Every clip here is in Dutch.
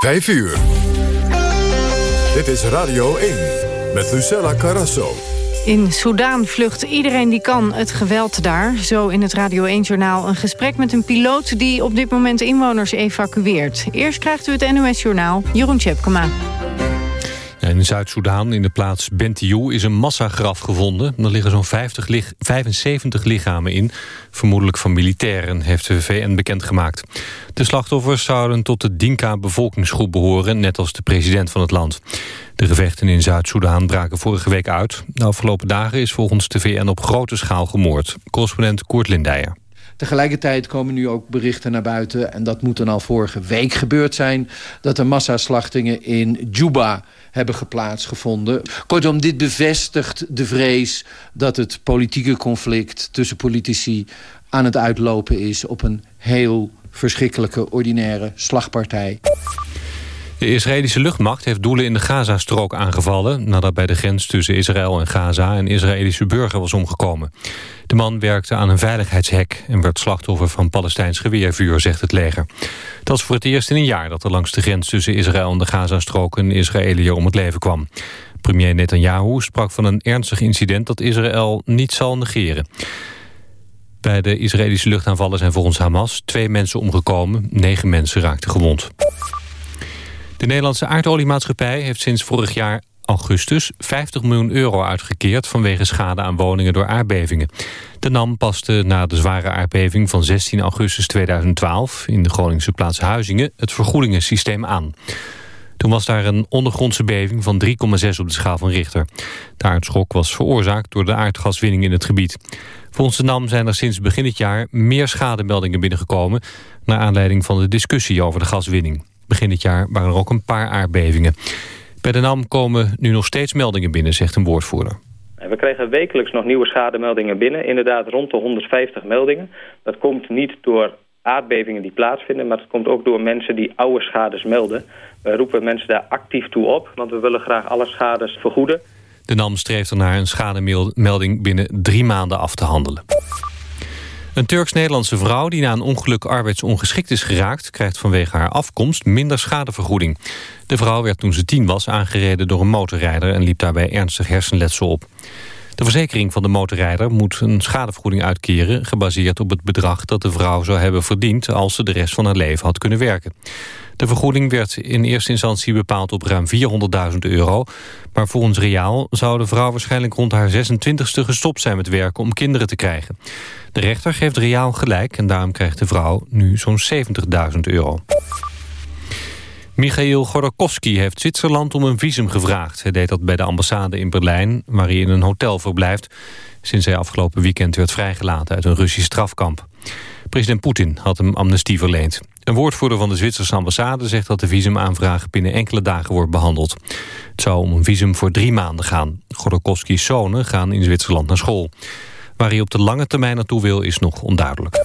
5 uur. Dit is Radio 1 met Lucella Carrasso. In Soudaan vlucht iedereen die kan het geweld daar. Zo in het Radio 1-journaal een gesprek met een piloot... die op dit moment inwoners evacueert. Eerst krijgt u het NOS-journaal Jeroen Tjepkema. In Zuid-Soedan, in de plaats Bentiu, is een massagraf gevonden. Er liggen zo'n 75 lichamen in, vermoedelijk van militairen, heeft de VN bekendgemaakt. De slachtoffers zouden tot de Dinka-bevolkingsgroep behoren, net als de president van het land. De gevechten in Zuid-Soedan braken vorige week uit. De afgelopen dagen is volgens de VN op grote schaal gemoord. Correspondent Koert Lindijer. Tegelijkertijd komen nu ook berichten naar buiten... en dat moet dan al vorige week gebeurd zijn... dat er massaslachtingen in Juba hebben geplaatsgevonden. Kortom, dit bevestigt de vrees dat het politieke conflict... tussen politici aan het uitlopen is op een heel verschrikkelijke, ordinaire slagpartij. De Israëlische luchtmacht heeft doelen in de Gazastrook aangevallen... nadat bij de grens tussen Israël en Gaza een Israëlische burger was omgekomen. De man werkte aan een veiligheidshek... en werd slachtoffer van Palestijns geweervuur, zegt het leger. Dat is voor het eerst in een jaar dat er langs de grens tussen Israël en de Gazastrook... een Israëliër om het leven kwam. Premier Netanyahu sprak van een ernstig incident dat Israël niet zal negeren. Bij de Israëlische luchtaanvallen zijn volgens Hamas twee mensen omgekomen. Negen mensen raakten gewond. De Nederlandse aardoliemaatschappij heeft sinds vorig jaar augustus 50 miljoen euro uitgekeerd vanwege schade aan woningen door aardbevingen. De NAM paste na de zware aardbeving van 16 augustus 2012 in de Groningse plaats Huizingen het vergoedingensysteem aan. Toen was daar een ondergrondse beving van 3,6 op de schaal van Richter. De aardschok was veroorzaakt door de aardgaswinning in het gebied. Volgens de NAM zijn er sinds begin dit jaar meer schademeldingen binnengekomen... naar aanleiding van de discussie over de gaswinning. Begin dit jaar waren er ook een paar aardbevingen. Bij de NAM komen nu nog steeds meldingen binnen, zegt een woordvoerder. We krijgen wekelijks nog nieuwe schademeldingen binnen. Inderdaad rond de 150 meldingen. Dat komt niet door aardbevingen die plaatsvinden... maar het komt ook door mensen die oude schades melden. We roepen mensen daar actief toe op... want we willen graag alle schades vergoeden. De NAM streeft ernaar een schademelding binnen drie maanden af te handelen. Een Turks-Nederlandse vrouw die na een ongeluk arbeidsongeschikt is geraakt... krijgt vanwege haar afkomst minder schadevergoeding. De vrouw werd toen ze tien was aangereden door een motorrijder... en liep daarbij ernstig hersenletsel op. De verzekering van de motorrijder moet een schadevergoeding uitkeren... gebaseerd op het bedrag dat de vrouw zou hebben verdiend... als ze de rest van haar leven had kunnen werken. De vergoeding werd in eerste instantie bepaald op ruim 400.000 euro. Maar volgens Reaal zou de vrouw waarschijnlijk rond haar 26e gestopt zijn met werken om kinderen te krijgen. De rechter geeft Reaal gelijk en daarom krijgt de vrouw nu zo'n 70.000 euro. Michail Godorkovsky heeft Zwitserland om een visum gevraagd. Hij deed dat bij de ambassade in Berlijn, waar hij in een hotel verblijft... sinds hij afgelopen weekend werd vrijgelaten uit een Russisch strafkamp. President Poetin had hem amnestie verleend. Een woordvoerder van de Zwitserse ambassade zegt dat de visumaanvraag binnen enkele dagen wordt behandeld. Het zou om een visum voor drie maanden gaan. Godorkovsky's zonen gaan in Zwitserland naar school. Waar hij op de lange termijn naartoe wil is nog onduidelijk.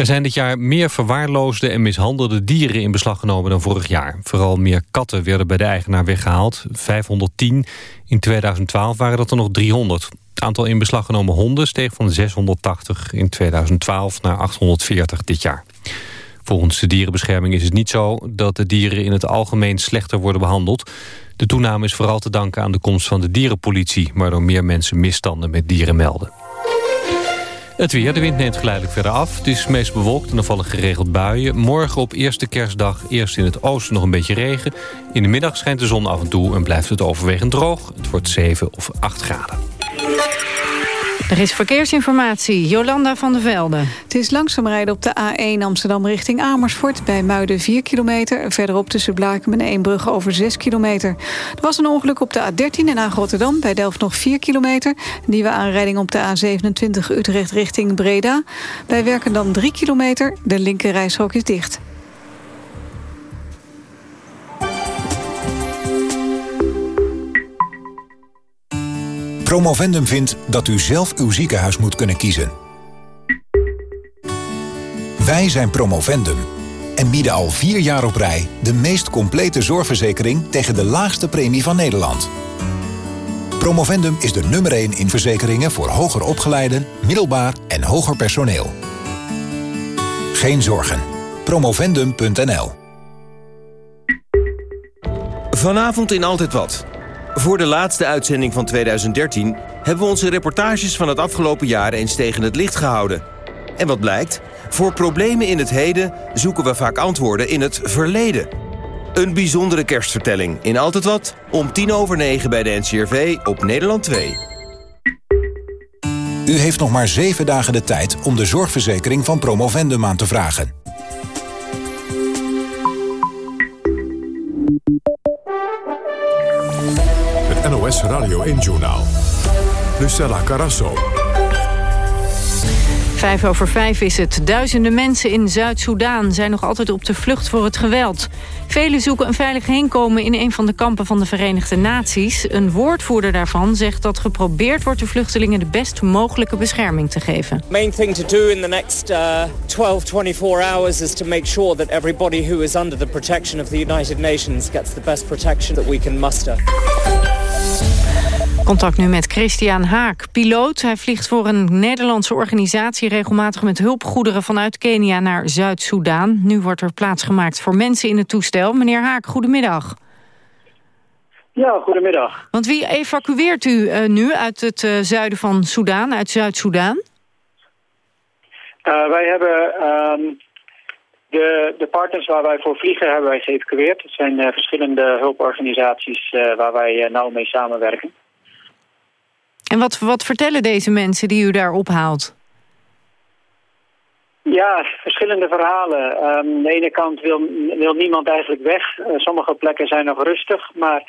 Er zijn dit jaar meer verwaarloosde en mishandelde dieren in beslag genomen dan vorig jaar. Vooral meer katten werden bij de eigenaar weggehaald. 510. In 2012 waren dat er nog 300. Het aantal in beslag genomen honden steeg van 680 in 2012 naar 840 dit jaar. Volgens de dierenbescherming is het niet zo dat de dieren in het algemeen slechter worden behandeld. De toename is vooral te danken aan de komst van de dierenpolitie... waardoor meer mensen misstanden met dieren melden. Het weer, de wind neemt geleidelijk verder af. Het is meest bewolkt en er vallen geregeld buien. Morgen op eerste kerstdag eerst in het oosten nog een beetje regen. In de middag schijnt de zon af en toe en blijft het overwegend droog. Het wordt 7 of 8 graden. Er is verkeersinformatie. Jolanda van der Velde. Het is langzaam rijden op de A1 Amsterdam richting Amersfoort. Bij Muiden 4 kilometer. Verderop tussen Blaken en Eembrug over 6 kilometer. Er was een ongeluk op de A13 in Haag Rotterdam. Bij Delft nog 4 kilometer. Nieuwe aanrijding op de A27 Utrecht richting Breda. Bij Werkendam 3 kilometer. De linker reishok is dicht. Promovendum vindt dat u zelf uw ziekenhuis moet kunnen kiezen. Wij zijn Promovendum en bieden al vier jaar op rij... de meest complete zorgverzekering tegen de laagste premie van Nederland. Promovendum is de nummer 1 in verzekeringen voor hoger opgeleiden, middelbaar en hoger personeel. Geen zorgen. Promovendum.nl Vanavond in Altijd Wat. Voor de laatste uitzending van 2013 hebben we onze reportages van het afgelopen jaar eens tegen het licht gehouden. En wat blijkt? Voor problemen in het heden zoeken we vaak antwoorden in het verleden. Een bijzondere kerstvertelling in Altijd Wat om tien over negen bij de NCRV op Nederland 2. U heeft nog maar zeven dagen de tijd om de zorgverzekering van Promovendum aan te vragen. NOS Radio 1-journaal. Lucella Carasso. Vijf over vijf is het. Duizenden mensen in Zuid-Soedan zijn nog altijd op de vlucht voor het geweld. Velen zoeken een veilig heenkomen in een van de kampen van de Verenigde Naties. Een woordvoerder daarvan zegt dat geprobeerd wordt de vluchtelingen de best mogelijke bescherming te geven. Main thing to do in the next uh, 12, 24 hours is to make sure that everybody who is under the protection of the United Nations gets the best protection that we can muster. Contact nu met Christian Haak, piloot. Hij vliegt voor een Nederlandse organisatie regelmatig met hulpgoederen vanuit Kenia naar Zuid-Soedan. Nu wordt er plaats gemaakt voor mensen in het toestel. Meneer Haak, goedemiddag. Ja, goedemiddag. Want wie evacueert u uh, nu uit het uh, zuiden van Soedan, uit Zuid-Soedan? Uh, wij hebben um, de, de partners waar wij voor vliegen hebben wij geëvacueerd. Het zijn verschillende hulporganisaties waar wij nauw mee samenwerken. En wat, wat vertellen deze mensen die u daar ophaalt? Ja, verschillende verhalen. Aan de ene kant wil, wil niemand eigenlijk weg. Uh, sommige plekken zijn nog rustig. Maar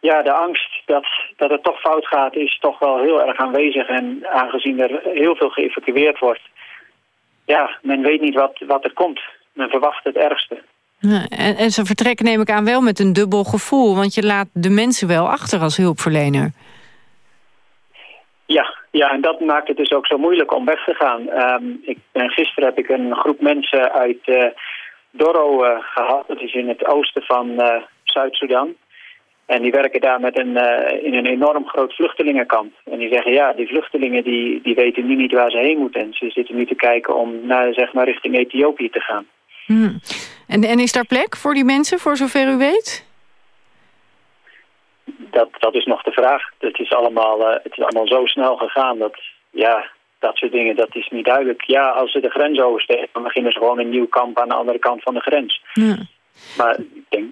ja, de angst dat, dat het toch fout gaat is toch wel heel erg aanwezig. En aangezien er heel veel geëvacueerd wordt... ja, men weet niet wat, wat er komt. Men verwacht het ergste. Ja, en, en ze vertrekken neem ik aan wel met een dubbel gevoel. Want je laat de mensen wel achter als hulpverlener. Ja, ja, en dat maakt het dus ook zo moeilijk om weg te gaan. Um, ik, gisteren heb ik een groep mensen uit uh, Doro uh, gehad. Dat is in het oosten van uh, Zuid-Soedan. En die werken daar met een, in een enorm groot vluchtelingenkamp. En die zeggen, ja, die vluchtelingen die, die weten nu niet waar ze heen moeten. En ze zitten nu te kijken om naar, zeg maar, richting Ethiopië te gaan. Hmm. En, en is daar plek voor die mensen, voor zover u weet? Dat, dat is nog de vraag. Het is, allemaal, uh, het is allemaal zo snel gegaan dat, ja, dat soort dingen, dat is niet duidelijk. Ja, als ze de grens oversteken, dan beginnen ze gewoon een nieuw kamp aan de andere kant van de grens. Ja. Maar ik denk...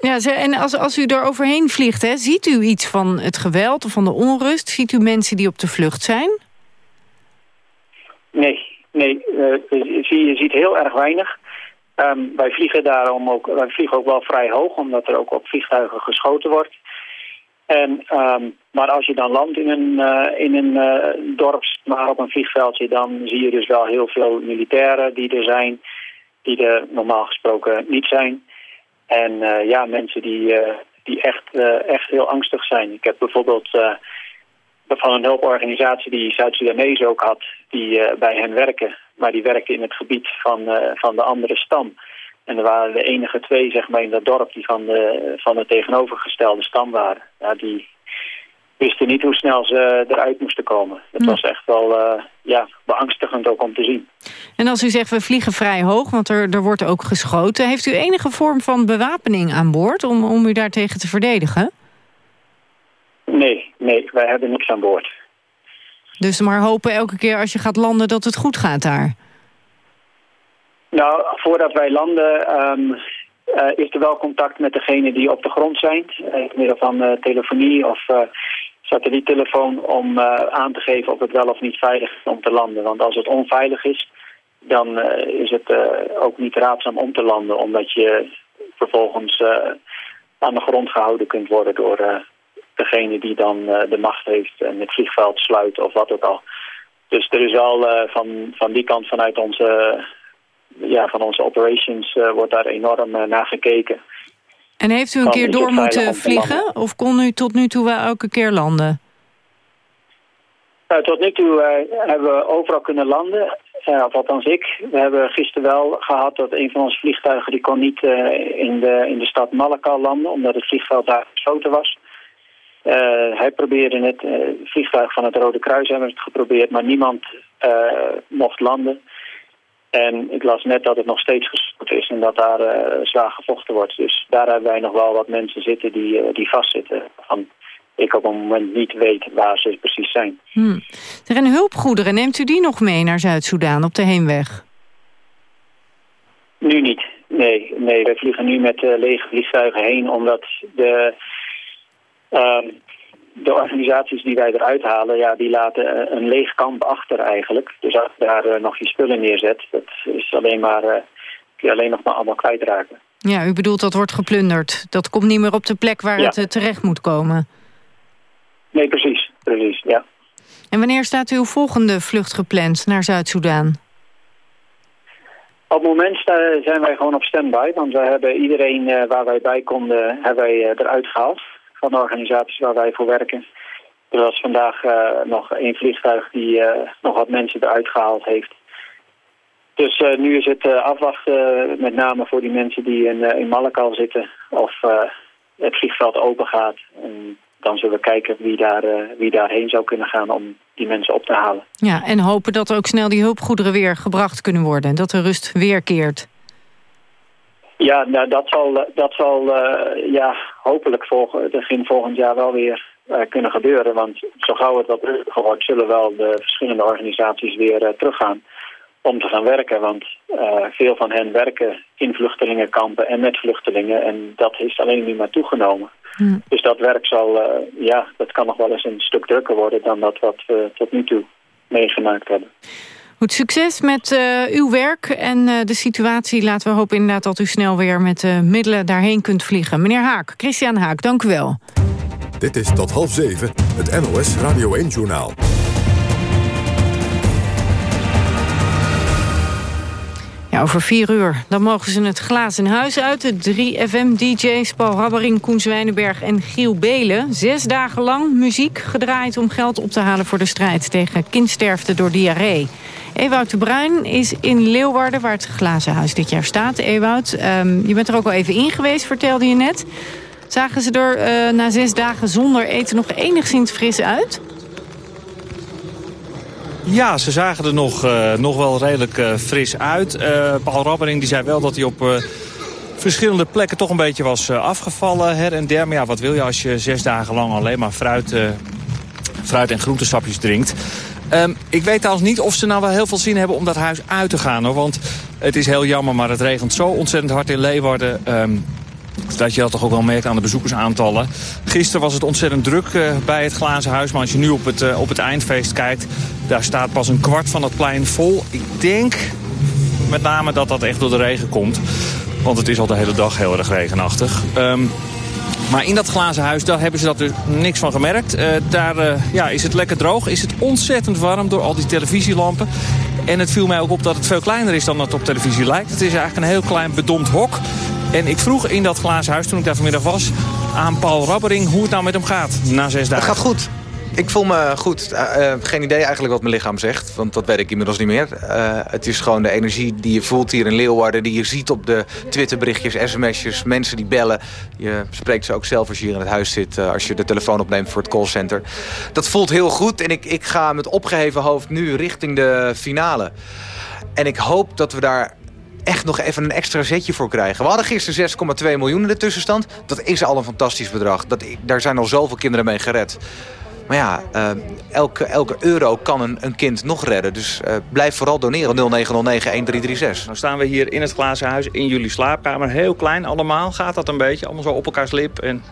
Ja, en als, als u er overheen vliegt, hè, ziet u iets van het geweld of van de onrust? Ziet u mensen die op de vlucht zijn? Nee, nee. Uh, je ziet heel erg weinig. Um, wij vliegen daarom ook, wij vliegen ook wel vrij hoog, omdat er ook op vliegtuigen geschoten wordt. En, um, maar als je dan landt in een, uh, in een uh, dorp, maar op een vliegveldje, dan zie je dus wel heel veel militairen die er zijn, die er normaal gesproken niet zijn. En uh, ja, mensen die, die echt, echt heel angstig zijn. Ik heb bijvoorbeeld van een hulporganisatie die Zuid-Sudanees ook had, die bij hen werken. Maar die werkte in het gebied van, van de andere stam. En er waren de enige twee zeg maar, in dat dorp die van de, van de tegenovergestelde stam waren. Ja, die wisten niet hoe snel ze eruit moesten komen. Het was echt wel uh, ja, beangstigend ook om te zien. En als u zegt we vliegen vrij hoog, want er, er wordt ook geschoten... heeft u enige vorm van bewapening aan boord om, om u daartegen te verdedigen? Nee, nee, wij hebben niks aan boord. Dus maar hopen elke keer als je gaat landen dat het goed gaat daar? Nou, voordat wij landen um, uh, is er wel contact met degene die op de grond zijn. Uh, middel van uh, telefonie of satelliettelefoon om aan te geven of het wel of niet veilig is om te landen. Want als het onveilig is, dan is het ook niet raadzaam om te landen. Omdat je vervolgens aan de grond gehouden kunt worden door degene die dan de macht heeft en het vliegveld sluit of wat ook al. Dus er is al van, van die kant vanuit onze ja, van onze operations uh, wordt daar enorm uh, naar gekeken. En heeft u een keer door moeten vliegen? Of kon u tot nu toe wel elke keer landen? Uh, tot nu toe hebben we overal kunnen landen. of althans ik. We hebben gisteren wel gehad dat een van onze vliegtuigen... die kon niet in, de, in de stad Malakal landen... omdat het vliegveld daar gesloten was. hij probeerde het vliegtuig van het Rode Kruis hebben het geprobeerd... maar niemand mocht landen. En ik las net dat het nog steeds gesloten is en dat daar uh, zwaar gevochten wordt. Dus daar hebben wij nog wel wat mensen zitten die, uh, die vastzitten. Van ik op het moment niet weet waar ze precies zijn. Hmm. Er zijn hulpgoederen. Neemt u die nog mee naar Zuid-Soedan op de heenweg? Nu niet. Nee, nee wij vliegen nu met uh, lege vliegtuigen heen omdat de, uh, de organisaties die wij eruit halen, ja, die laten een leeg kamp achter eigenlijk. Dus als je daar uh, nog je spullen neerzet, dat is alleen maar, uh, kun je alleen nog maar allemaal kwijtraken. Ja, u bedoelt dat wordt geplunderd. Dat komt niet meer op de plek waar ja. het terecht moet komen. Nee, precies. precies ja. En wanneer staat uw volgende vlucht gepland naar Zuid-Soedan? Op het moment zijn wij gewoon op standby, want we hebben iedereen waar wij bij konden, hebben wij eruit gehaald van de organisaties waar wij voor werken. Er was vandaag uh, nog één vliegtuig die nog wat mensen eruit gehaald heeft. Dus nu is het afwachten, met name voor die mensen die in, in Malakal zitten, of het vliegveld open gaat. En dan zullen we kijken wie, daar, uh, wie daarheen zou kunnen gaan om die mensen op te halen. Ja, en hopen dat er ook snel die hulpgoederen weer gebracht kunnen worden. Dat de rust weerkeert. Ja, nou, dat zal, dat zal uh, ja, hopelijk volg, begin volgend jaar wel weer uh, kunnen gebeuren. Want zo gauw het wat rustiger wordt, zullen wel de verschillende organisaties weer teruggaan om te gaan werken. Want veel van hen werken in vluchtelingenkampen en met vluchtelingen. En dat is alleen nu maar toegenomen. Hmm. Dus dat werk zal, ja, dat kan nog wel eens een stuk drukker worden dan dat wat we tot nu toe meegemaakt hebben. Goed, succes met uh, uw werk en uh, de situatie. Laten we hopen inderdaad dat u snel weer met uh, middelen daarheen kunt vliegen. Meneer Haak, Christian Haak, dank u wel. Dit is tot half zeven, het NOS Radio 1-journaal. Over vier uur. Dan mogen ze het glazen huis uit. De drie FM-dj's Paul Rabbering, Koen Zwijnenberg en Giel Belen. Zes dagen lang muziek gedraaid om geld op te halen... voor de strijd tegen kindsterfte door diarree. Ewout de Bruin is in Leeuwarden, waar het glazen huis dit jaar staat. Ewout, um, je bent er ook al even in geweest, vertelde je net. Zagen ze er uh, na zes dagen zonder eten nog enigszins fris uit? Ja, ze zagen er nog, uh, nog wel redelijk uh, fris uit. Uh, Paul Rabbering die zei wel dat hij op verschillende plekken toch een beetje was afgevallen her en der. Maar ja, wat wil je als je zes dagen lang alleen maar fruit, fruit en groentesapjes drinkt. Um, ik weet trouwens niet of ze nou wel heel veel zin hebben om dat huis uit te gaan. Want het is heel jammer, maar het regent zo ontzettend hard in Leeuwarden. Um, dat je dat toch ook wel merkt aan de bezoekersaantallen. Gisteren was het ontzettend druk uh, bij het Glazen Huis. Maar als je nu op het, uh, op het eindfeest kijkt... daar staat pas een kwart van het plein vol. Ik denk met name dat dat echt door de regen komt. Want het is al de hele dag heel erg regenachtig. Um, maar in dat glazen huis, daar hebben ze dat dus niks van gemerkt. Uh, daar ja, is het lekker droog, is het ontzettend warm door al die televisielampen. En het viel mij ook op dat het veel kleiner is dan het op televisie lijkt. Het is eigenlijk een heel klein bedompt hok. En ik vroeg in dat glazen huis, toen ik daar vanmiddag was... aan Paul Rabbering hoe het nou met hem gaat na zes dagen. Het gaat goed. Ik voel me goed. Uh, geen idee eigenlijk wat mijn lichaam zegt. Want dat weet ik inmiddels niet meer. Uh, het is gewoon de energie die je voelt hier in Leeuwarden. Die je ziet op de Twitterberichtjes, sms'jes. Mensen die bellen. Je spreekt ze ook zelf als je hier in het huis zit. Als je de telefoon opneemt voor het callcenter. Dat voelt heel goed. En ik, ik ga met opgeheven hoofd nu richting de finale. En ik hoop dat we daar echt nog even een extra zetje voor krijgen. We hadden gisteren 6,2 miljoen in de tussenstand. Dat is al een fantastisch bedrag. Dat, daar zijn al zoveel kinderen mee gered. Maar ja, uh, elke, elke euro kan een, een kind nog redden. Dus uh, blijf vooral doneren. 0909-1336. Nou staan we hier in het glazen huis in jullie slaapkamer. Heel klein allemaal. Gaat dat een beetje? Allemaal zo op elkaars lip? En...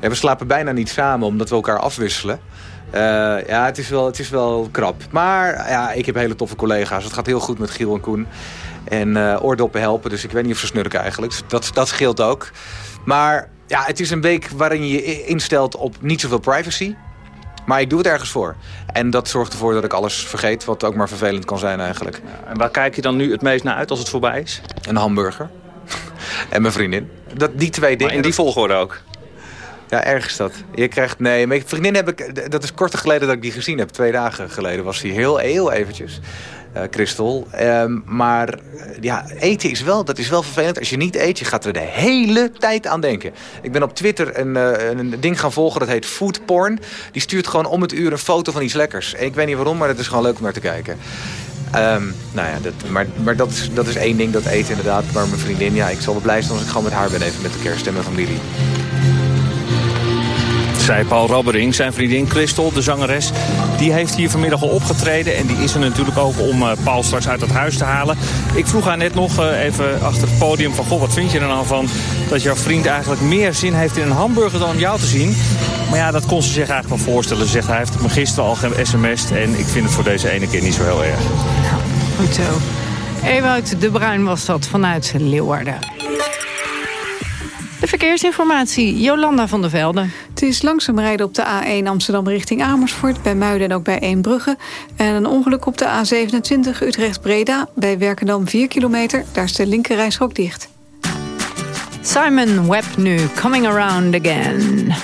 Ja, we slapen bijna niet samen, omdat we elkaar afwisselen. Uh, ja, het is, wel, het is wel krap. Maar ja, ik heb hele toffe collega's. Het gaat heel goed met Giel en Koen. En uh, oordoppen helpen, dus ik weet niet of ze snurken eigenlijk. Dus dat, dat scheelt ook. Maar ja, het is een week waarin je je instelt op niet zoveel privacy. Maar ik doe het ergens voor. En dat zorgt ervoor dat ik alles vergeet, wat ook maar vervelend kan zijn eigenlijk. En waar kijk je dan nu het meest naar uit als het voorbij is? Een hamburger. en mijn vriendin. Dat, die twee dingen. Maar in die volgorde ook? Ja, erg is dat. Je krijgt, nee, mijn vriendin heb ik, dat is korter geleden dat ik die gezien heb. Twee dagen geleden was die heel, heel eventjes. Uh, Christel. Um, maar ja, eten is wel, dat is wel vervelend. Als je niet eet, je gaat er de hele tijd aan denken. Ik ben op Twitter een, uh, een ding gaan volgen, dat heet Foodporn. Die stuurt gewoon om het uur een foto van iets lekkers. En ik weet niet waarom, maar het is gewoon leuk om naar te kijken. Ehm, nou ja, dat, maar, maar dat, is, dat is één ding, dat eten inderdaad. Maar mijn vriendin, ja, ik zal wel blij zijn als ik gewoon met haar ben even met de kerst en mijn familie zei Paul Rabbering. Zijn vriendin Christel, de zangeres, die heeft hier vanmiddag al opgetreden. En die is er natuurlijk ook om uh, Paul straks uit het huis te halen. Ik vroeg haar net nog uh, even achter het podium van... Goh, wat vind je er nou van dat jouw vriend eigenlijk meer zin heeft in een hamburger dan jou te zien? Maar ja, dat kon ze zich eigenlijk wel voorstellen. Ze zegt, hij heeft me gisteren al sms'd en ik vind het voor deze ene keer niet zo heel erg. Nou, goed zo. Ewout de Bruin was dat vanuit Leeuwarden. De verkeersinformatie, Jolanda van der Velde. Het is langzaam rijden op de A1 Amsterdam richting Amersfoort... bij Muiden en ook bij Eembrugge. En een ongeluk op de A27 Utrecht-Breda... bij Werkendam 4 kilometer. Daar is de linkerrijstrook dicht. Simon Webb nu, Coming Around Again.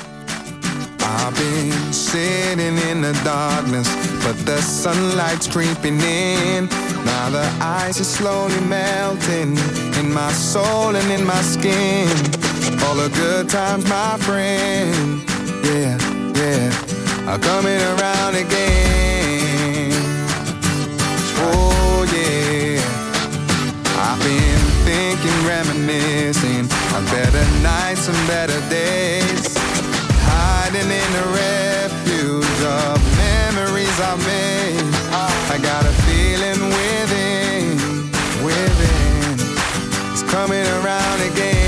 I've been sitting in the darkness, but the sunlight's creeping in. Now the ice is slowly melting in my soul and in my skin. All the good times, my friend, yeah, yeah, are coming around again. Oh yeah, I've been thinking, reminiscing on better nights and better days hiding in the refuge of memories I made. I got a feeling within, within, it's coming around again.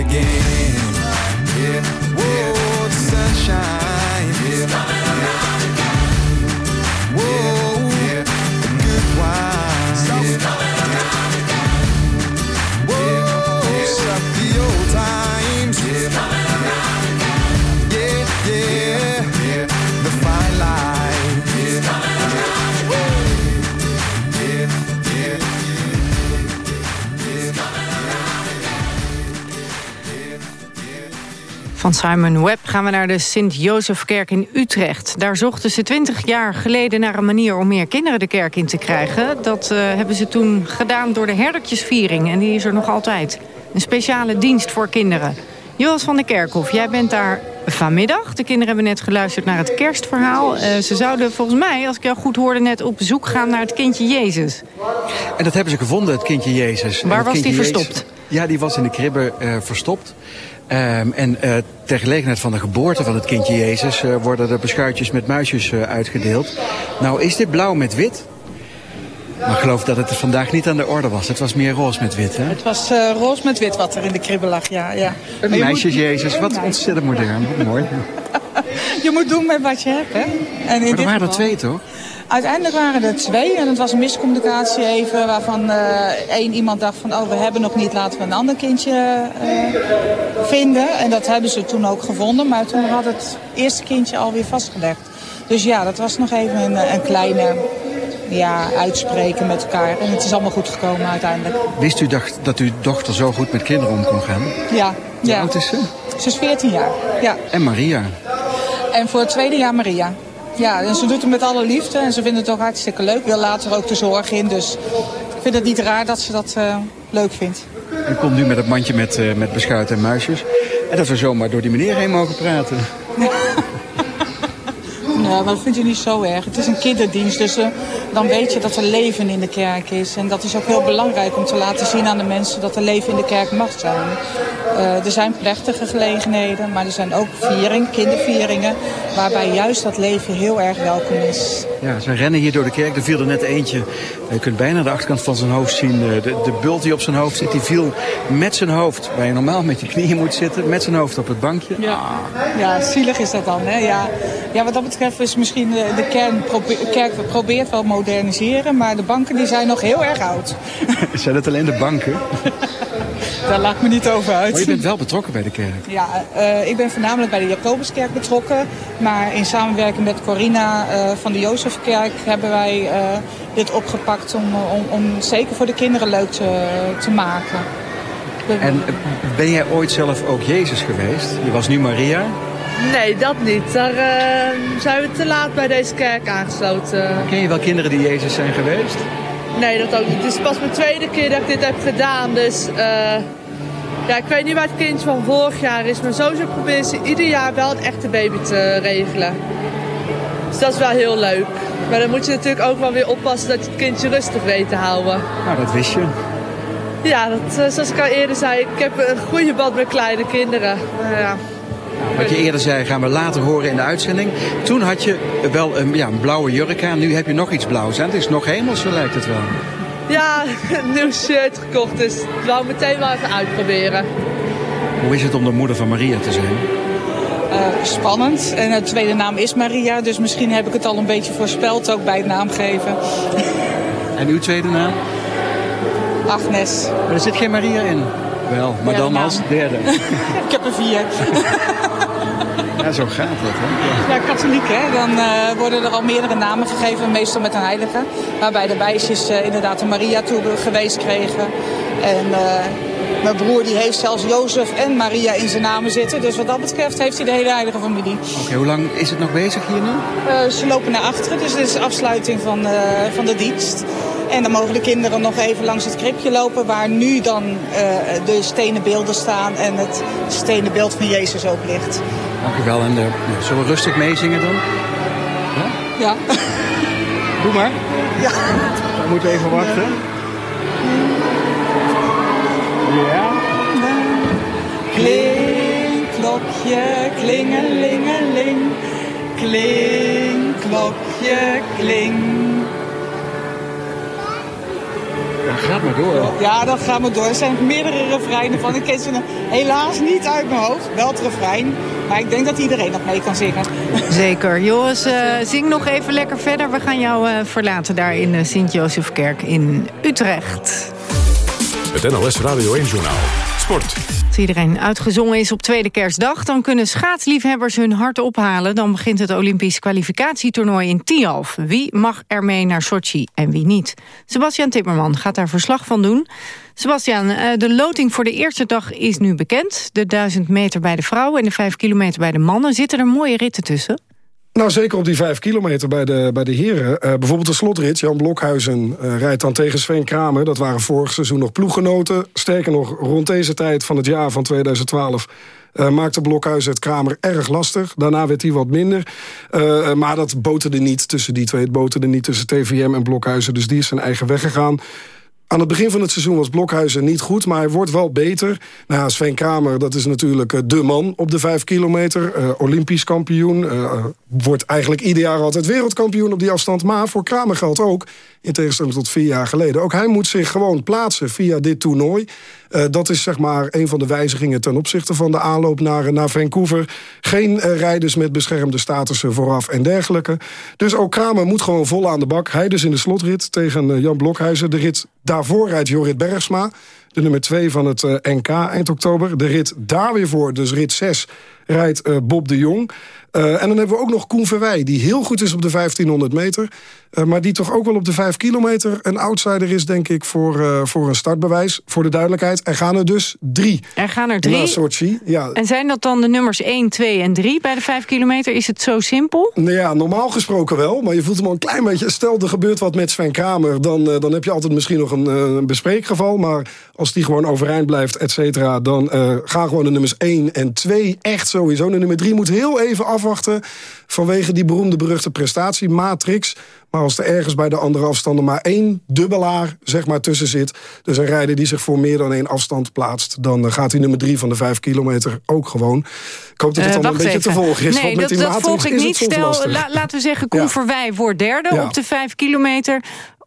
Again. Van Simon Webb gaan we naar de Sint-Jozefkerk in Utrecht. Daar zochten ze twintig jaar geleden naar een manier om meer kinderen de kerk in te krijgen. Dat eh, hebben ze toen gedaan door de herdertjesviering. En die is er nog altijd. Een speciale dienst voor kinderen. Joas van der Kerkhof, jij bent daar vanmiddag. De kinderen hebben net geluisterd naar het kerstverhaal. Eh, ze zouden volgens mij, als ik jou goed hoorde, net op bezoek gaan naar het kindje Jezus. En dat hebben ze gevonden, het kindje Jezus. Waar was die Jezus- verstopt? Ja, die was in de kribbe eh, verstopt. Ehm, en eh, ter gelegenheid van de geboorte van het kindje Jezus... eh, worden er beschuitjes met muisjes eh, uitgedeeld. Nou, is dit blauw met wit? Maar ik geloof dat het vandaag niet aan de orde was. Het was meer roze met wit, hè? Het was roze met wit wat er in de kribbe lag, ja. ja. Een Maar je meisjes moet- Jezus, wat ontzettend modern. Mooi. Je moet doen met wat je hebt, hè. En in Maar er dit waren er geval- twee, toch? Uiteindelijk waren er twee en het was een miscommunicatie even... waarvan eh, één iemand dacht van, oh, we hebben nog niet, laten we een ander kindje eh, vinden. En dat hebben ze toen ook gevonden, maar toen had het eerste kindje alweer vastgelegd. Dus ja, dat was nog even een, een kleine ja, uitspreken met elkaar. En het is allemaal goed gekomen uiteindelijk. Wist u dacht, dat uw dochter zo goed met kinderen om kon gaan? Ja, Hoe ja. oud is ze? Ze is 14 jaar, ja. En Maria. En voor het tweede jaar Maria. Ja, en ze doet het met alle liefde en ze vindt het ook hartstikke leuk. Wil later ook de zorg in, dus ik vind het niet raar dat ze dat eh, leuk vindt. En komt nu met het mandje met, eh, met beschuit en muisjes. En dat we zomaar door die meneer heen mogen praten. Ja, maar dat vind je niet zo erg. Het is een kinderdienst, dus eh, dan weet je dat er leven in de kerk is. En dat is ook heel belangrijk om te laten zien aan de mensen dat er leven in de kerk mag zijn. Eh, er zijn plechtige gelegenheden, maar er zijn ook viering, kindervieringen... waarbij juist dat leven heel erg welkom is. Ja, ze rennen hier door de kerk. Er viel er net eentje. Je kunt bijna de achterkant van zijn hoofd zien. Eh, De, de bult die op zijn hoofd zit, die viel met zijn hoofd... waar je normaal met je knieën moet zitten, met zijn hoofd op het bankje. Ja, ja zielig is dat dan. Hè? Ja. ja, wat dat betreft is misschien de, de kern probe- kerk probeert wel moderniseren... maar de banken die zijn nog heel erg oud. Zijn het alleen de banken? Daar laat ik me niet over uit. Maar je bent wel betrokken bij de kerk. Ja, eh, ik ben voornamelijk bij de Jacobuskerk betrokken. Maar in samenwerking met Corina eh, van de Jozefkerk hebben wij eh, dit opgepakt om, om, om zeker voor de kinderen leuk te, te maken. En ben jij ooit zelf ook Jezus geweest? Je was nu Maria. Nee, dat niet. Daar eh, zijn we te laat bij deze kerk aangesloten. Ken je wel kinderen die Jezus zijn geweest? Nee, dat ook niet. Het is pas mijn tweede keer dat ik dit heb gedaan. Dus eh, ja, ik weet niet waar het kindje van vorig jaar is. Maar sowieso proberen ze ieder jaar wel een echte baby te regelen. Dus dat is wel heel leuk. Maar dan moet je natuurlijk ook wel weer oppassen dat je het kindje rustig weet te houden. Nou, dat wist je. Ja, dat, eh, zoals ik al eerder zei, ik heb een goede band met kleine kinderen. Ja. Wat je eerder zei, gaan we later horen in de uitzending. Toen had je wel een, ja, een blauwe jurk aan. Nu heb je nog iets blauws aan. Het is nog hemels, zo lijkt het wel. Ja, een nieuw shirt gekocht, dus ik wou meteen wel even uitproberen. Hoe is het om de moeder van Maria te zijn? Eh, spannend. En de tweede naam is Maria, dus misschien heb ik het al een beetje voorspeld ook bij het naamgeven. En uw tweede naam? Agnes. Maar er zit geen Maria in. Wel, maar dan als derde. ik heb er vier. Ja, zo gaat dat, hè? Ja, katholiek, hè? Dan eh, worden er al meerdere namen gegeven, meestal met een heilige. Waarbij de meisjes eh, inderdaad een Maria toe geweest kregen. En eh, mijn broer die heeft zelfs Jozef en Maria in zijn namen zitten. Dus wat dat betreft heeft hij de hele heilige familie. Oké, hoe lang is het nog bezig hier nu? Ze lopen naar achteren, dus dit is de afsluiting van, van de dienst. En dan mogen de kinderen nog even langs het kribje lopen... waar nu dan de stenen beelden staan en het stenen beeld van Jezus ook ligt. Dank u wel. En eh, nou, zullen we rustig meezingen dan? Ja. Doe maar. Ja. We moeten even wachten. Ja. Kling, klokje, klingelingeling. Kling, klokje, kling. Ja, gaat maar door. Ja, dat gaan we door. Er zijn meerdere refreinen van. Ik ken ze helaas niet uit mijn hoofd. Wel het refrein. Maar ik denk dat iedereen nog mee kan zingen. Zeker. Joris, eh, zing nog even lekker verder. We gaan jou eh, verlaten daar in de Sint-Josefkerk in Utrecht. Het NLS Radio 1 Journaal. Als iedereen uitgezongen is op tweede kerstdag... dan kunnen schaatsliefhebbers hun hart ophalen. Dan begint het Olympisch kwalificatietoernooi in Tialf. Wie mag er mee naar Sochi en wie niet? Sebastian Timmerman gaat daar verslag van doen. Sebastian, eh, de loting voor de eerste dag is nu bekend. De 1000 meter bij de vrouwen en de 5 kilometer bij de mannen. Zitten er mooie ritten tussen? Nou, zeker op die vijf kilometer bij de, bij de heren. Eh, bijvoorbeeld de slotrit. Jan Blokhuizen eh, rijdt dan tegen Sven Kramer. Dat waren vorig seizoen nog ploeggenoten. Sterker nog, rond deze tijd van het jaar van 2012... eh, maakte Blokhuizen het Kramer erg lastig. Daarna werd hij wat minder. Maar dat boterde niet tussen die twee. Het boterde niet tussen TVM en Blokhuizen. Dus die is zijn eigen weg gegaan. Aan het begin van het seizoen was Blokhuizen niet goed, maar hij wordt wel beter. Nou Sven Kramer, dat is natuurlijk eh, de man op de vijf kilometer. eh, Olympisch kampioen. eh, wordt eigenlijk ieder jaar altijd wereldkampioen op die afstand. Maar voor Kramer geldt ook, in tegenstelling tot vier jaar geleden... ook hij moet zich gewoon plaatsen via dit toernooi. Eh, dat is zeg maar een van de wijzigingen ten opzichte van de aanloop naar, Vancouver. Geen eh, rijders met beschermde statussen vooraf en dergelijke. Dus ook Kramer moet gewoon vol aan de bak. Hij dus in de slotrit tegen eh, Jan Blokhuizen. De rit daarvoor rijdt Jorrit Bergsma. De nummer 2 van het NK eind oktober. De rit daar weer voor, dus rit 6, rijdt Bob de Jong. Eh, en dan hebben we ook nog Koen Verwij, die heel goed is op de 1500 meter. eh, maar die toch ook wel op de 5 kilometer een outsider is, denk ik, voor, eh, voor een startbewijs. Voor de duidelijkheid, er gaan er dus drie. Er gaan er Na drie. Sochi, ja. En zijn dat dan de nummers 1, 2 en 3 bij de 5 kilometer? Is het zo simpel? Nou ja, normaal gesproken wel. Maar je voelt hem al een klein beetje... Stel, er gebeurt wat met Sven Kramer... dan, dan heb je altijd misschien nog een, een bespreekgeval. Maar als die gewoon overeind blijft, et cetera... dan gaan gewoon de nummers 1 en 2 echt sowieso. De nummer 3 moet heel even afwachten... vanwege die beroemde beruchte prestatie, Matrix. Maar als er ergens bij de andere afstanden maar één dubbelaar zeg maar, tussen zit... dus een rijder die zich voor meer dan één afstand plaatst... dan eh, gaat die nummer 3 van de 5 kilometer ook gewoon. Ik hoop dat het dan een beetje even. te volgen is. Nee, want met dat, die dat volg ik niet. Stel, la- laten we zeggen, Koen Ja. Verwij wordt derde Ja. op de 5 kilometer.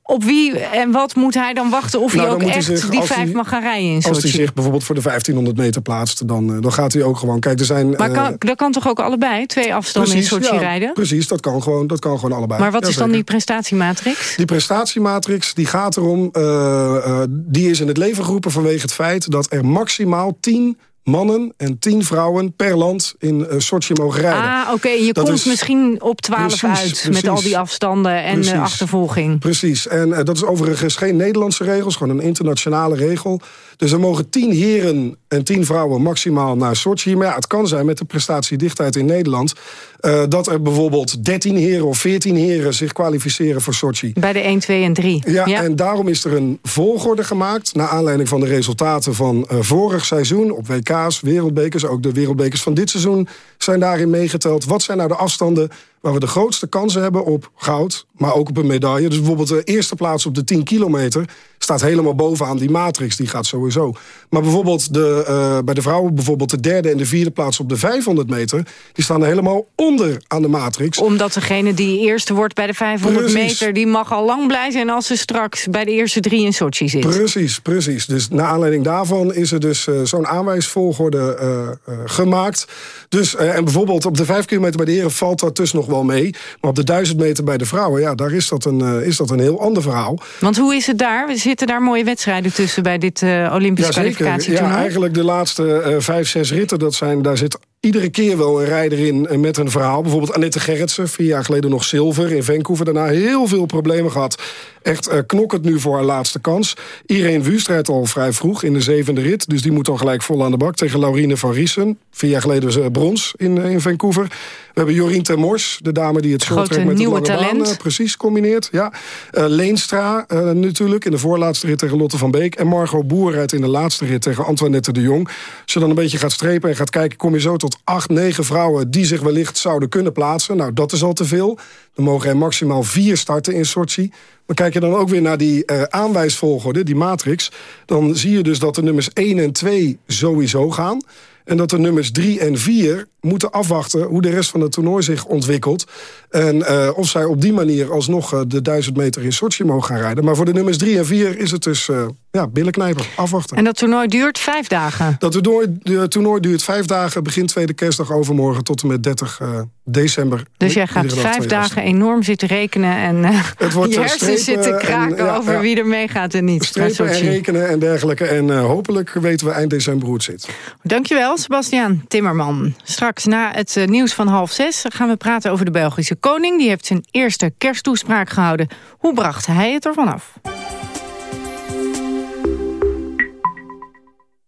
Op wie en wat moet hij dan wachten of Nou, hij ook hij echt zich- die als 5 hij- mag gaan rijden in Als hij zich bijvoorbeeld voor de 1500 meter plaatst, dan, eh, dan gaat hij ook gewoon... Kijk, er zijn... Maar eh, kan, dat kan toch ook allebei, twee afstanden in Sochi ja, rijden? Precies, dat kan gewoon, dat kan gewoon allebei. Maar wat is dan die prestatiematrix? Die prestatiematrix die gaat erom, eh, eh, die is in het leven geroepen vanwege het feit dat er maximaal 10 mannen en 10 vrouwen per land in eh, Sochi mogen rijden. Ah, oké, je Dat komt is- misschien op 12 Precies, uit met al precies. die afstanden en Precies. eh, achtervolging. Precies, en eh, dat is overigens geen Nederlandse regel, is gewoon een internationale regel. Dus er mogen 10 heren en 10 vrouwen maximaal naar Sochi. Maar ja, het kan zijn met de prestatiedichtheid in Nederland... eh, dat er bijvoorbeeld 13 heren of 14 heren zich kwalificeren voor Sochi. Bij de 1, 2 en 3. Ja, en daarom is er een volgorde gemaakt... naar aanleiding van de resultaten van eh, vorig seizoen... op WK's, wereldbekers, ook de wereldbekers van dit seizoen... zijn daarin meegeteld. Wat zijn nou de afstanden waar we de grootste kansen hebben op goud... maar ook op een medaille. Dus bijvoorbeeld de eerste plaats op de 10 kilometer... staat helemaal bovenaan die matrix, die gaat sowieso. Maar bijvoorbeeld de, eh, bij de vrouwen... bijvoorbeeld de derde en de vierde plaats op de 500 meter... die staan er helemaal onder aan de matrix. Omdat degene die eerste wordt bij de 500 Precies. meter... die mag al lang blij zijn als ze straks bij de eerste drie in Sochi zit. Precies, precies. Dus naar aanleiding daarvan is er dus eh, zo'n aanwijsvolgorde eh, gemaakt. Dus, en bijvoorbeeld op de 5 kilometer bij de heren valt dat dus nog wel mee. Maar op de 1000 meter bij de vrouwen, ja, daar is dat een, eh, is dat een heel ander verhaal. Want hoe is het daar? Zitten daar mooie wedstrijden tussen bij dit eh Olympisch kwalificatietoernooi? Ja, eigenlijk de laatste eh, vijf, zes ritten, dat zijn, daar zit iedere keer wel een rijder in eh, met een verhaal. Bijvoorbeeld Annette Gerritsen, vier jaar geleden nog zilver in Vancouver. Daarna heel veel problemen gehad. Echt eh knokkend nu voor haar laatste kans. Irene Wust rijdt al vrij vroeg in de zevende rit. Dus die moet dan gelijk vol aan de bak tegen Laurine van Riesen. Vier jaar geleden was, brons in, eh, in Vancouver. We hebben Jorien Termors, de dame die het shorttrack met nieuwe de lange talent. baan, precies combineert. Ja. Leenstra natuurlijk in de voorlaatste rit tegen Lotte van Beek. En Margot Boer rijdt in de laatste rit tegen Antoinette de Jong. Als je dan een beetje gaat strepen en gaat kijken... kom je zo tot acht, negen vrouwen die zich wellicht zouden kunnen plaatsen. Nou, dat is al te veel. Dan mogen er maximaal vier starten in Sochi. Maar kijk je dan ook weer naar die eh, aanwijsvolgorde, die matrix... dan zie je dus dat de nummers 1 en 2 sowieso gaan... En dat de nummers 3 en 4 moeten afwachten hoe de rest van het toernooi zich ontwikkelt. En eh, of zij op die manier alsnog eh, de 1000 meter in Sochi mogen gaan rijden. Maar voor de nummers 3 en 4 is het dus eh ja, billenknijper, afwachten. En dat toernooi duurt vijf dagen. Dat toernooi, de toernooi duurt vijf dagen, begint tweede kerstdag overmorgen tot en met 30 eh, december. Dus jij gaat vijf dagen enorm zitten rekenen... en eh, Het wordt, je zitten en, kraken ja, over ja. wie er meegaat en niet. Strepen en rekenen en dergelijke. En hopelijk weten we eind december hoe het zit. Dankjewel, Sebastiaan Timmerman. Straks na het nieuws van half zes gaan we praten over de Belgische koning. Die heeft zijn eerste kersttoespraak gehouden. Hoe bracht hij het ervan af?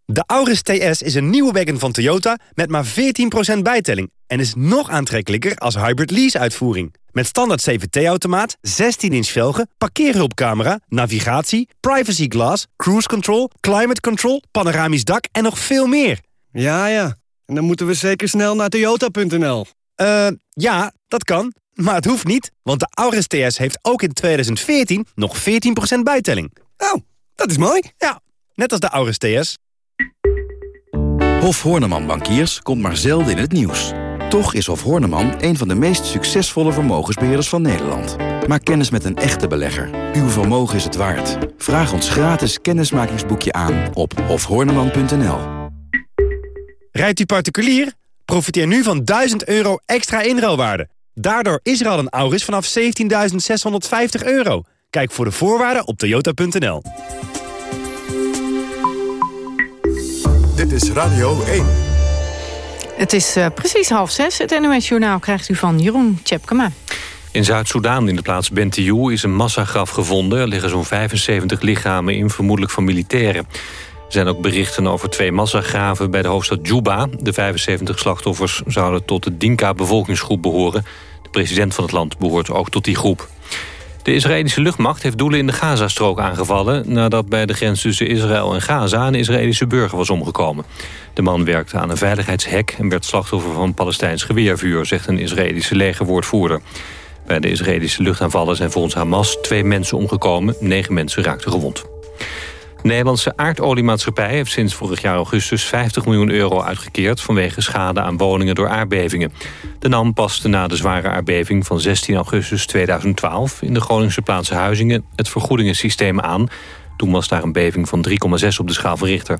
De Auris TS is een nieuwe wagon van Toyota met maar 14% bijtelling... en is nog aantrekkelijker als hybrid lease-uitvoering. Met standaard CVT-automaat, 16-inch velgen, parkeerhulpcamera... navigatie, privacy glass, cruise control, climate control... panoramisch dak en nog veel meer. Ja, ja. En dan moeten we zeker snel naar toyota.nl. Eh, ja, dat kan. Maar het hoeft niet, want de Auris TS heeft ook in 2014 nog 14% bijtelling. Oh, Dat is mooi. Ja, net als de Auris TS. Hof Horneman Bankiers komt maar zelden in het nieuws. Toch is Hof Horneman een van de meest succesvolle vermogensbeheerders van Nederland. Maak kennis met een echte belegger. Uw vermogen is het waard. Vraag ons gratis kennismakingsboekje aan op hofhorneman.nl. Rijdt u particulier? Profiteer nu van 1000 euro extra inruilwaarde. Daardoor is er al een Auris vanaf 17.650 euro. Kijk voor de voorwaarden op toyota.nl. Dit is Radio 1. Het is eh, precies half zes. Het NOS-journaal krijgt u van Jeroen Tjepkema. In Zuid-Soedan, in de plaats Bentiu, is een massagraf gevonden. Er liggen zo'n 75 lichamen in, vermoedelijk van militairen. Er zijn ook berichten over twee massagraven bij de hoofdstad Juba. De 75 slachtoffers zouden tot de Dinka-bevolkingsgroep behoren. De president van het land behoort ook tot die groep. De Israëlische luchtmacht heeft doelen in de Gazastrook aangevallen... nadat bij de grens tussen Israël en Gaza een Israëlische burger was omgekomen. De man werkte aan een veiligheidshek en werd slachtoffer van Palestijns geweervuur... zegt een Israëlische legerwoordvoerder. Bij de Israëlische luchtaanvallen zijn volgens Hamas twee mensen omgekomen. Negen mensen raakten gewond. De Nederlandse aardoliemaatschappij heeft sinds vorig jaar augustus 50 miljoen euro uitgekeerd vanwege schade aan woningen door aardbevingen. De NAM paste na de zware aardbeving van 16 augustus 2012 in de Groningse plaats Huizingen het vergoedingensysteem aan. Toen was daar een beving van 3,6 op de schaal van Richter.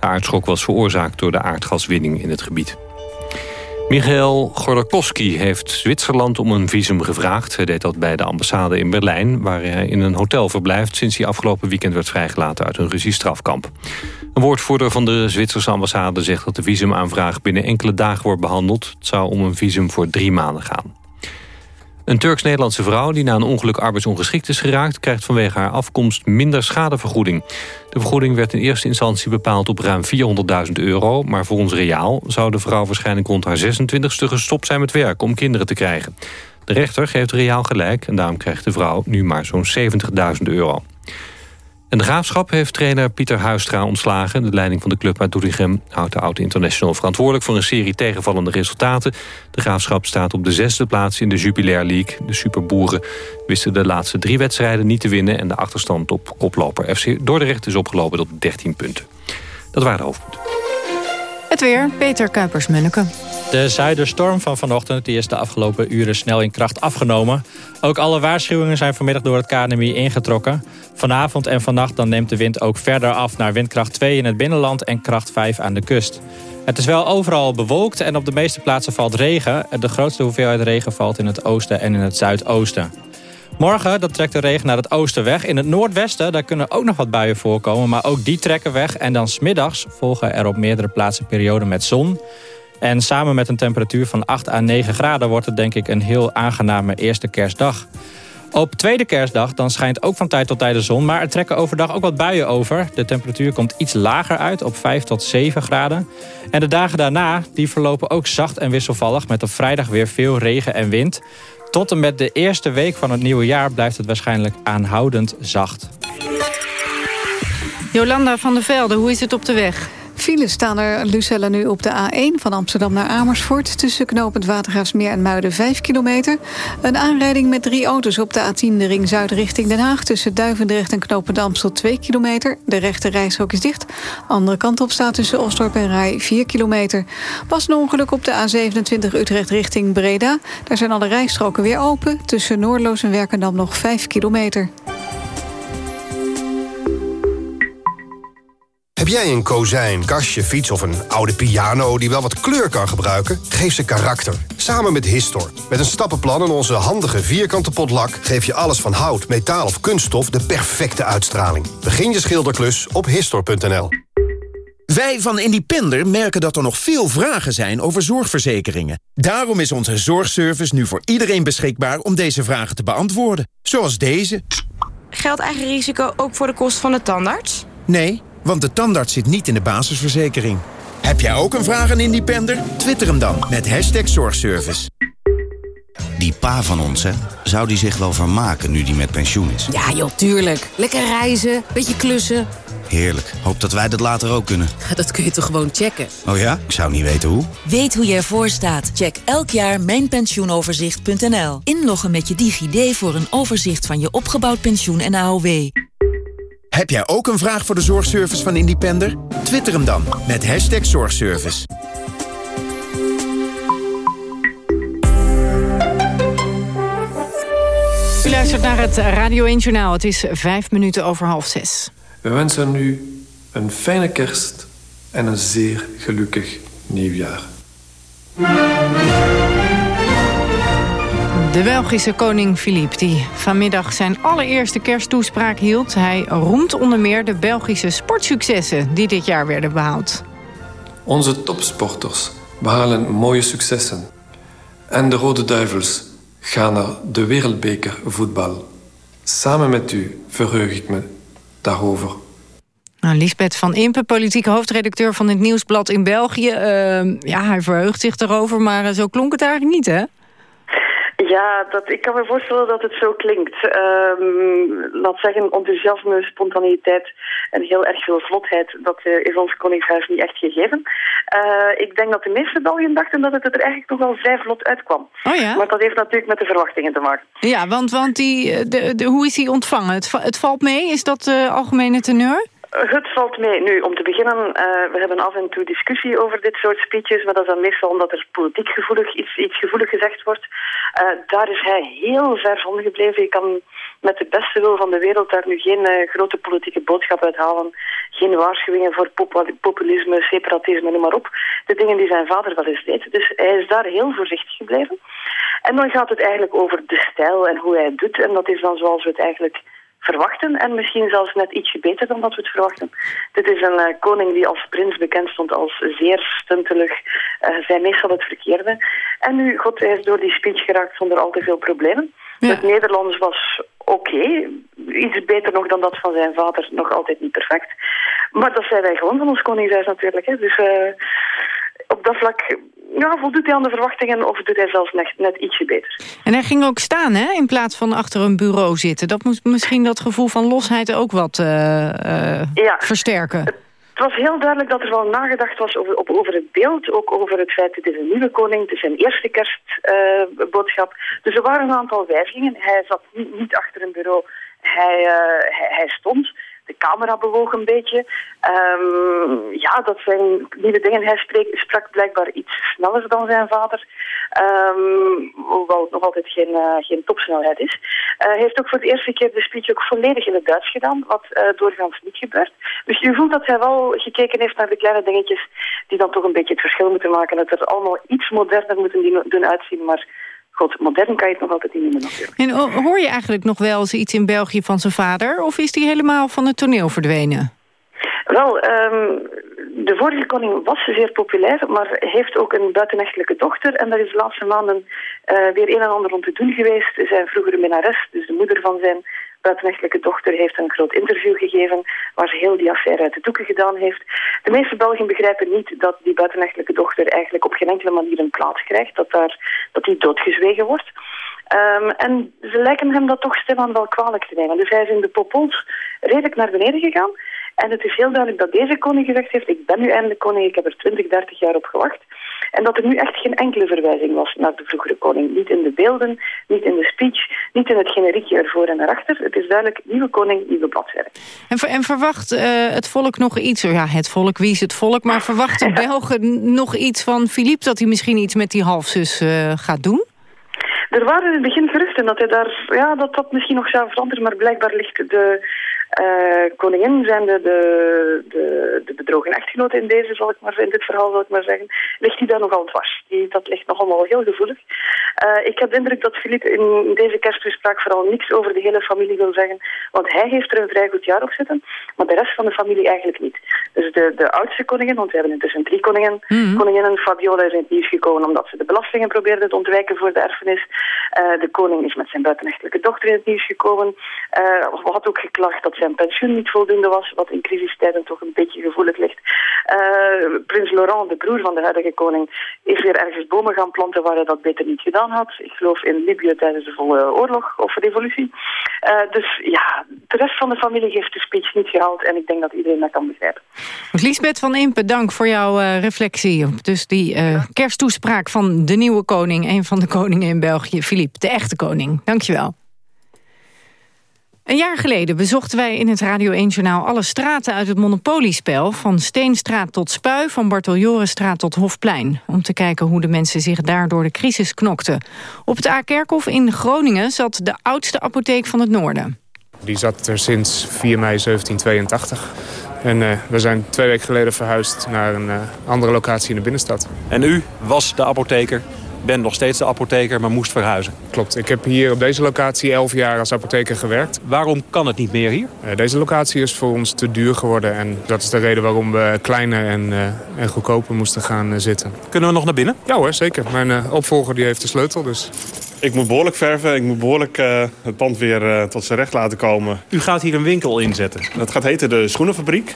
De aardschok was veroorzaakt door de aardgaswinning in het gebied. Michael Godorkovsky heeft Zwitserland om een visum gevraagd. Hij deed dat bij de ambassade in Berlijn... waar hij in een hotel verblijft... sinds hij afgelopen weekend werd vrijgelaten uit een Russisch strafkamp. Een woordvoerder van de Zwitserse ambassade zegt... dat de visumaanvraag binnen enkele dagen wordt behandeld. Het zou om een visum voor drie maanden gaan. Een Turks-Nederlandse vrouw die na een ongeluk arbeidsongeschikt is geraakt... krijgt vanwege haar afkomst minder schadevergoeding. De vergoeding werd in eerste instantie bepaald op ruim 400.000 euro... maar volgens Reaal zou de vrouw waarschijnlijk rond haar 26e gestopt zijn met werk... om kinderen te krijgen. De rechter geeft Reaal gelijk en daarom krijgt de vrouw nu maar zo'n 70.000 euro. En de Graafschap heeft trainer Pieter Huistra ontslagen. De leiding van de club uit Doetinchem houdt de oud-international verantwoordelijk... voor een serie tegenvallende resultaten. De Graafschap staat op de zesde plaats in de Jupiler League. De Superboeren wisten de laatste drie wedstrijden niet te winnen... en de achterstand op koploper FC Dordrecht is opgelopen tot 13 punten. Dat waren de hoofdpunten. Het weer, Peter Kuipers-Munneke. De zuiderstorm van vanochtend die is de afgelopen uren snel in kracht afgenomen. Ook alle waarschuwingen zijn vanmiddag door het KNMI ingetrokken. Vanavond en vannacht dan neemt de wind ook verder af naar windkracht 2 in het binnenland en kracht 5 aan de kust. Het is wel overal bewolkt en op de meeste plaatsen valt regen. De grootste hoeveelheid regen valt in het oosten en in het zuidoosten. Morgen dat trekt de regen naar het oosten weg. In het noordwesten daar kunnen ook nog wat buien voorkomen, maar ook die trekken weg. En dan smiddags volgen er op meerdere plaatsen perioden met zon. En samen met een temperatuur van 8 à 9 graden wordt het denk ik een heel aangename eerste kerstdag. Op tweede kerstdag dan schijnt ook van tijd tot tijd de zon... maar er trekken overdag ook wat buien over. De temperatuur komt iets lager uit, op 5 tot 7 graden. En de dagen daarna die verlopen ook zacht en wisselvallig... met op vrijdag weer veel regen en wind. Tot en met de eerste week van het nieuwe jaar... blijft het waarschijnlijk aanhoudend zacht. Jolanda van der Velde, hoe is het op de weg? Files staan er, Lucella, nu op de A1 van Amsterdam naar Amersfoort... tussen knooppunt Watergraafsmeer en Muiden 5 kilometer. Een aanrijding met drie auto's op de A10, de ring zuid richting Den Haag... tussen Duivendrecht en knooppunt Amstel 2 kilometer. De rechte rijstrook is dicht. Andere kant op staat tussen Osdorp en Rij 4 kilometer. Was een ongeluk op de A27 Utrecht richting Breda. Daar zijn alle rijstroken weer open. Tussen Noordloos en Werkendam nog 5 kilometer. Heb jij een kozijn, kastje, fiets of een oude piano die wel wat kleur kan gebruiken? Geef ze karakter. Samen met Histor. Met een stappenplan en onze handige vierkante potlak... geef je alles van hout, metaal of kunststof de perfecte uitstraling. Begin je schilderklus op Histor.nl. Wij van Independer merken dat er nog veel vragen zijn over zorgverzekeringen. Daarom is onze zorgservice nu voor iedereen beschikbaar om deze vragen te beantwoorden. Zoals deze. Geldt eigen risico ook voor de kost van de tandarts? Nee, want de tandarts zit niet in de basisverzekering. Heb jij ook een vraag aan Independer? Twitter hem dan met hashtag zorgservice. Die pa van ons, hè? Zou die zich wel vermaken nu die met pensioen is? Ja, joh, tuurlijk. Lekker reizen, beetje klussen. Heerlijk. Hoop dat wij dat later ook kunnen. Dat kun je toch gewoon checken? Oh ja? Ik zou niet weten hoe. Weet hoe je ervoor staat? Check elk jaar mijnpensioenoverzicht.nl. Inloggen met je DigiD voor een overzicht van je opgebouwd pensioen en AOW. Heb jij ook een vraag voor de zorgservice van Independer? Twitter hem dan met hashtag zorgservice. U luistert naar het Radio 1 Journaal. Het is vijf minuten over half zes. We wensen u een fijne kerst en een zeer gelukkig nieuwjaar. De Belgische koning Philippe, die vanmiddag zijn allereerste kersttoespraak hield... hij roemt onder meer de Belgische sportsuccessen die dit jaar werden behaald. Onze topsporters behalen mooie successen. En de Rode Duivels gaan naar de wereldbeker voetbal. Samen met u verheug ik me daarover. Nou, Lisbeth van Impen, politieke hoofdredacteur van het Nieuwsblad in België. Uh, ja, hij verheugt zich erover, maar zo klonk het eigenlijk niet, hè? Ja, dat, ik kan me voorstellen dat het zo klinkt. Um, laat zeggen, enthousiasme, spontaniteit en heel erg veel vlotheid, dat uh, is ons Koningshuis niet echt gegeven. Uh, ik denk dat de meeste Belgen dachten dat het er eigenlijk toch wel vrij vlot uitkwam. Oh ja? Maar dat heeft natuurlijk met de verwachtingen te maken. Ja, want, want die, de, de, hoe is hij ontvangen? Het, het valt mee? Is dat de algemene teneur? Het valt mee. Nu, om te beginnen, uh, we hebben af en toe discussie over dit soort speeches, maar dat is dan meestal omdat er politiek gevoelig iets, iets gevoelig gezegd wordt. Uh, daar is hij heel ver van gebleven. Je kan met de beste wil van de wereld daar nu geen uh, grote politieke boodschap uithalen. Geen waarschuwingen voor populisme, separatisme, noem maar op. De dingen die zijn vader wel eens deed. Dus hij is daar heel voorzichtig gebleven. En dan gaat het eigenlijk over de stijl en hoe hij het doet. En dat is dan zoals we het eigenlijk verwachten. En misschien zelfs net ietsje beter dan dat we het verwachten. Dit is een uh, koning die als prins bekend stond als zeer stuntelig. Uh, zei meestal het verkeerde. En nu, god, hij is door die speech geraakt zonder al te veel problemen. Ja. Het Nederlands was oké. Okay. Iets beter nog dan dat van zijn vader. Nog altijd niet perfect. Maar dat zijn wij gewoon van ons koningshuis natuurlijk. Hè. Dus uh, op dat vlak ja, voldoet hij aan de verwachtingen of doet hij zelfs net, net ietsje beter. En hij ging ook staan, hè, in plaats van achter een bureau zitten. Dat moet misschien dat gevoel van losheid ook wat uh, uh, ja. versterken. Het was heel duidelijk dat er wel nagedacht was over, op, over het beeld. Ook over het feit dat het is een nieuwe koning. Het is zijn eerste kerstboodschap. Uh, dus er waren een aantal wijzigingen. Hij zat niet, niet achter een bureau. Hij, hij, hij stond de camera bewoog een beetje. Um, ja, dat zijn nieuwe dingen. Hij sprak blijkbaar iets sneller dan zijn vader. Um, hoewel het nog altijd geen, uh, geen topsnelheid is. Uh, hij heeft ook voor de eerste keer de speech ook volledig in het Duits gedaan, wat uh, doorgaans niet gebeurt. Dus je voelt dat hij wel gekeken heeft naar de kleine dingetjes die dan toch een beetje het verschil moeten maken. Dat er allemaal iets moderner moeten doen uitzien, maar God, modern kan je het nog altijd niet noemen natuurlijk. En hoor je eigenlijk nog wel eens iets in België van zijn vader? Of is hij helemaal van het toneel verdwenen? Wel, um, de vorige koning was zeer populair, maar heeft ook een buitenechtelijke dochter. En daar is de laatste maanden uh, weer een en ander om te doen geweest. Zijn vroegere minnares, dus de moeder van zijn buitenechtelijke dochter heeft een groot interview gegeven waar ze heel die affaire uit de doeken gedaan heeft. De meeste Belgen begrijpen niet dat die buitenechtelijke dochter eigenlijk op geen enkele manier een plaats krijgt, dat, daar, dat die doodgezwegen wordt. Um, en ze lijken hem dat toch stilaan wel kwalijk te nemen. Dus hij is in de popols redelijk naar beneden gegaan. En het is heel duidelijk dat deze koning gezegd heeft, ik ben nu eindelijk koning, ik heb er 20, 30 jaar op gewacht. En dat er nu echt geen enkele verwijzing was naar de vroegere koning. Niet in de beelden, niet in de speech, niet in het generiekje ervoor en erachter. Het is duidelijk, nieuwe koning, nieuwe bladzijde. En, en verwacht uh, het volk nog iets, ja het volk, wie is het volk, maar verwacht de Belgen nog iets van Philippe, dat hij misschien iets met die halfzus uh, gaat doen? Er waren in het begin geruchten dat hij daar, ja, dat dat misschien nog zou veranderen, maar blijkbaar ligt de uh, koningin zijn de, de, de, bedrogen echtgenote in deze, zal ik maar in dit verhaal zal ik maar zeggen, ligt die daar nogal dwars. Die, dat ligt nog allemaal heel gevoelig. Uh, ik heb de indruk dat Philippe in deze kersttoespraak vooral niks over de hele familie wil zeggen, want hij heeft er een vrij goed jaar op zitten, maar de rest van de familie eigenlijk niet. Dus de, de oudste koningin, want we hebben intussen drie koningen, mm -hmm. koninginnen, Fabiola is in het nieuws gekomen omdat ze de belastingen probeerde te ontwijken voor de erfenis. Uh, de koning is met zijn buitenechtelijke dochter in het nieuws gekomen. Uh, had ook geklaagd dat zijn pensioen niet voldoende was, wat in crisistijden toch een beetje gevoelig ligt. Uh, Prins Laurent, de broer van de huidige koning, is weer ergens bomen gaan planten waar hij dat beter niet gedaan had. Ik geloof in Libië tijdens de volle oorlog of revolutie. Uh, dus ja, de rest van de familie heeft de speech niet gehaald en ik denk dat iedereen dat kan begrijpen. Lisbeth van Impe, dank voor jouw uh, reflectie. Dus die kersttoespraak van de nieuwe koning, een van de koningen in België, Philippe, de echte koning. Dankjewel. Een jaar geleden bezochten wij in het Radio 1-journaal alle straten uit het Monopoliespel. Van Steenstraat tot Spui, van Bartoljorenstraat tot Hofplein. Om te kijken hoe de mensen zich daar door de crisis knokten. Op het A-kerkhof in Groningen zat de oudste apotheek van het Noorden. Die zat er sinds 4 mei 1782. En eh, we zijn twee weken geleden verhuisd naar een eh, andere locatie in de binnenstad. En u was de apotheker, bent nog steeds de apotheker, maar moest verhuizen. Klopt, ik heb hier op deze locatie 11 jaar als apotheker gewerkt. Waarom kan het niet meer hier? Eh, deze locatie is voor ons te duur geworden. En dat is de reden waarom we kleiner en, eh, en goedkoper moesten gaan eh, zitten. Kunnen we nog naar binnen? Ja hoor, zeker. Mijn eh, opvolger die heeft de sleutel, dus... Ik moet behoorlijk verven. Ik moet behoorlijk eh, het pand weer tot zijn recht laten komen. U gaat hier een winkel inzetten. Dat gaat heten de Schoenenfabriek.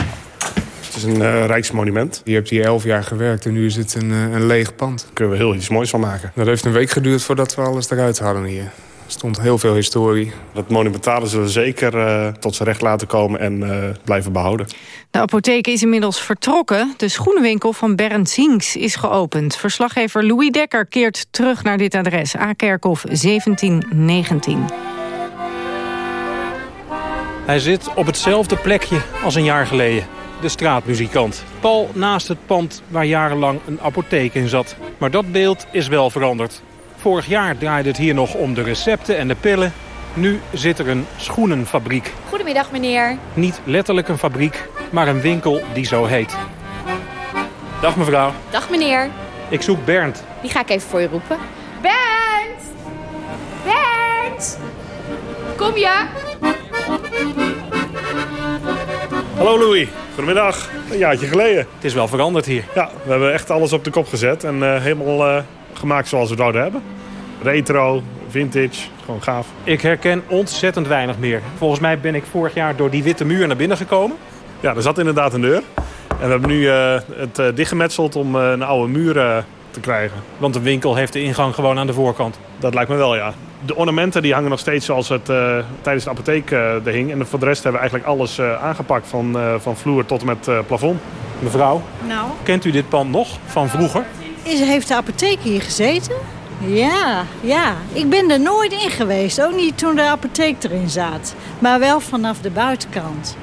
Het is een eh, rijksmonument. Je hebt hier 11 jaar gewerkt en nu is het een, eh, een leeg pand. Daar kunnen we heel iets moois van maken. Dat heeft een week geduurd voordat we alles eruit hadden hier. Er stond heel veel historie. Dat monumentale zullen we zeker eh, tot zijn recht laten komen en eh, blijven behouden. De apotheek is inmiddels vertrokken. De schoenenwinkel van Bernd Zinks is geopend. Verslaggever Louis Dekker keert terug naar dit adres. A-kerkhof 1719. Hij zit op hetzelfde plekje als een jaar geleden. De straatmuzikant. Pal naast het pand waar jarenlang een apotheek in zat. Maar dat beeld is wel veranderd. Vorig jaar draaide het hier nog om de recepten en de pillen. Nu zit er een schoenenfabriek. Goedemiddag, meneer. Niet letterlijk een fabriek, maar een winkel die zo heet. Dag mevrouw, Dag, meneer. ik zoek Bernd. Die ga ik even voor je roepen. Bernd! Bernd! Kom je? Hallo Louis, goedemiddag. Een jaartje geleden. Het is wel veranderd hier. Ja, we hebben echt alles op de kop gezet en eh, helemaal eh, gemaakt zoals we het zouden hebben. Retro, vintage, gewoon gaaf. Ik herken ontzettend weinig meer. Volgens mij ben ik vorig jaar door die witte muur naar binnen gekomen. Ja, er zat inderdaad een deur. En we hebben nu eh, het dichtgemetseld om een oude muur te krijgen. Want de winkel heeft de ingang gewoon aan de voorkant. Dat lijkt me wel, ja. De ornamenten die hangen nog steeds zoals het eh, tijdens de apotheek eh, er hing. En voor de rest hebben we eigenlijk alles eh, aangepakt. Van, eh, van vloer tot en met eh, plafond. Mevrouw, Nou, kent u dit pand nog van vroeger? is, heeft de apotheek hier gezeten? Ja, ja. Ik ben er nooit in geweest. Ook niet toen de apotheek erin zat. Maar wel vanaf de buitenkant.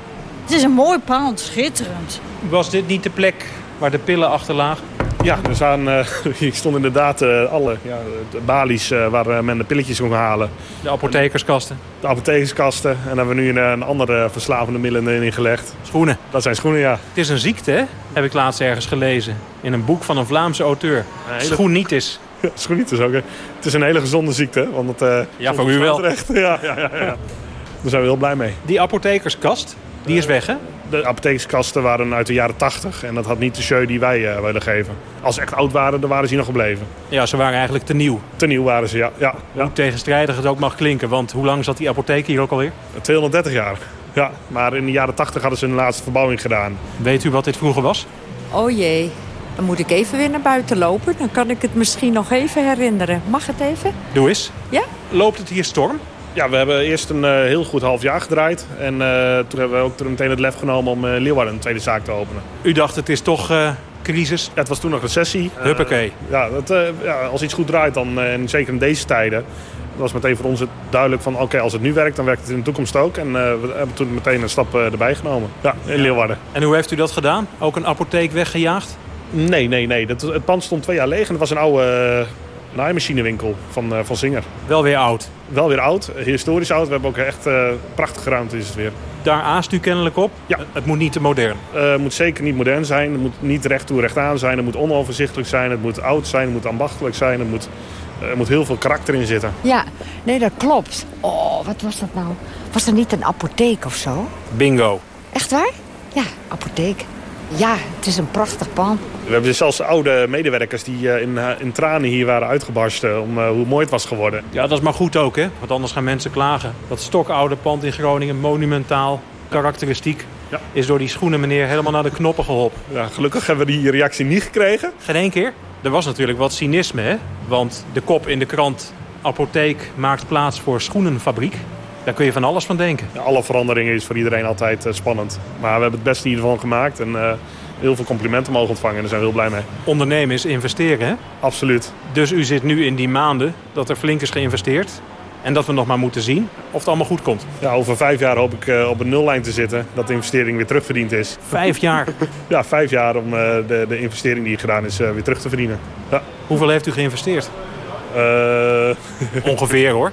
Het is een mooi pand, schitterend. Was dit niet de plek waar de pillen achter lagen? Ja, er staan, eh, hier stonden inderdaad eh, alle ja, de balies eh, waar eh, men de pilletjes kon halen. De apothekerskasten? De apothekerskasten. En daar hebben we nu een, een andere verslavende middelen in gelegd. Schoenen? Dat zijn schoenen, ja. Het is een ziekte, hè? Heb ik laatst ergens gelezen. In een boek van een Vlaamse auteur. hele- Schoenitis. Ja, Schoenitis ook. hè. Het is een hele gezonde ziekte. Want het, Ja, voor u wel. Terecht. Ja, ja, ja, ja. Daar zijn we heel blij mee. Die apothekerskast, die is weg, hè? De apothekerskasten waren uit de jaren 80 en dat had niet de show die wij eh, willen geven. Als ze echt oud waren, dan waren ze hier nog gebleven. Ja, ze waren eigenlijk te nieuw. Te nieuw waren ze, ja. ja, ja. Hoe tegenstrijdig het ook mag klinken. Want hoe lang zat die apotheek hier ook alweer? 230 jaar. Ja, maar in de jaren 80 hadden ze een laatste verbouwing gedaan. Weet u wat dit vroeger was? Oh jee, dan moet ik even weer naar buiten lopen. Dan kan ik het misschien nog even herinneren. Mag het even? Doe eens. Ja? Loopt het hier storm? Ja, we hebben eerst een eh, heel goed half jaar gedraaid. En eh, toen hebben we ook meteen het lef genomen om uh, Leeuwarden een tweede zaak te openen. U dacht het is toch uh, crisis? Ja, het was toen nog recessie. Huppakee. ja, dat, uh, ja, als iets goed draait, dan, uh, en zeker in deze tijden... was meteen voor ons het duidelijk van... oké, als het nu werkt, dan werkt het in de toekomst ook. En uh, we hebben toen meteen een stap erbij genomen. Ja, in Leeuwarden. En hoe heeft u dat gedaan? Ook een apotheek weggejaagd? Nee, nee, nee. Dat, het pand stond twee jaar leeg en het was een oude naaimachinewinkel van, uh, van Singer. Wel weer oud? Wel weer oud, historisch oud. We hebben ook echt uh, prachtige ruimte is het weer. Daar aast u kennelijk op? Ja. Het moet niet te modern? Uh, het moet zeker niet modern zijn. Het moet niet recht toe recht aan zijn. Het moet onoverzichtelijk zijn. Het moet oud zijn. Het moet ambachtelijk zijn. Het moet, uh, er moet heel veel karakter in zitten. Ja, nee, dat klopt. Oh, wat was dat nou? Was er niet een apotheek of zo? Bingo. Echt waar? Ja, apotheek. Ja, het is een prachtig pand. We hebben dus zelfs oude medewerkers die uh, in, uh, in, tranen hier waren uitgebarsten om uh, hoe mooi het was geworden. Ja, dat is maar goed ook, hè? Want anders gaan mensen klagen. Dat stokoude pand in Groningen, monumentaal, karakteristiek... Ja. is door die schoenen meneer helemaal naar de knoppen geholpen. Ja, gelukkig hebben we die reactie niet gekregen. Geen één keer? Er was natuurlijk wat cynisme, hè? Want de kop in de krant... apotheek maakt plaats voor schoenenfabriek. Daar kun je van alles van denken. Ja, alle veranderingen is voor iedereen altijd uh, spannend. Maar we hebben het beste hiervan gemaakt. En uh, heel veel complimenten mogen ontvangen. En daar zijn we heel blij mee. Ondernemen is investeren, hè? Absoluut. Dus u zit nu in die maanden dat er flink is geïnvesteerd. En dat we nog maar moeten zien of het allemaal goed komt. Ja, over vijf jaar hoop ik uh, op een nullijn te zitten. Dat de investering weer terugverdiend is. Vijf jaar? ja, vijf jaar om uh, de, de investering die gedaan is uh, weer terug te verdienen. Ja. Hoeveel heeft u geïnvesteerd? Ongeveer hoor.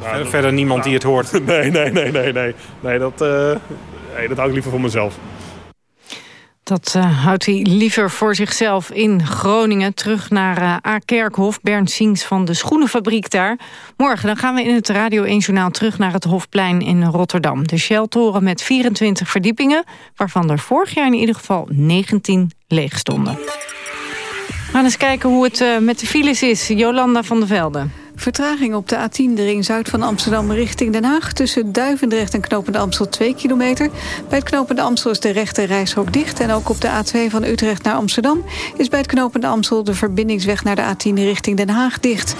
Nou, Verder niemand die het hoort. Nee, nee, nee, nee. Nee, nee dat, nee, dat hou ik liever voor mezelf. Dat uh, houdt hij liever voor zichzelf in Groningen. Terug naar uh, A. Kerkhof, Bernd Siens van de schoenenfabriek daar. Morgen dan gaan we in het Radio 1 Journaal terug naar het Hofplein in Rotterdam. De Shell-toren met 24 verdiepingen, waarvan er vorig jaar in ieder geval 19 leeg stonden. We gaan eens kijken hoe het uh, met de files is. Jolanda van der Velde. Vertraging op de A10, de ring zuid van Amsterdam richting Den Haag... tussen Duivendrecht en Knopende Amstel 2 kilometer. Bij het Knopende Amstel is de rechte reishok dicht... en ook op de A2 van Utrecht naar Amsterdam... is bij het Knopende Amstel de verbindingsweg naar de A10 richting Den Haag dicht.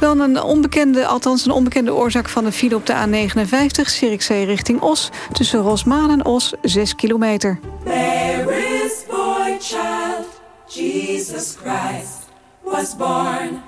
Wel een onbekende, althans een onbekende oorzaak van de file op de A59... Zierikzee richting Os, tussen Rosmaan en Os 6 kilometer. There is boy child, Jesus Christ was born...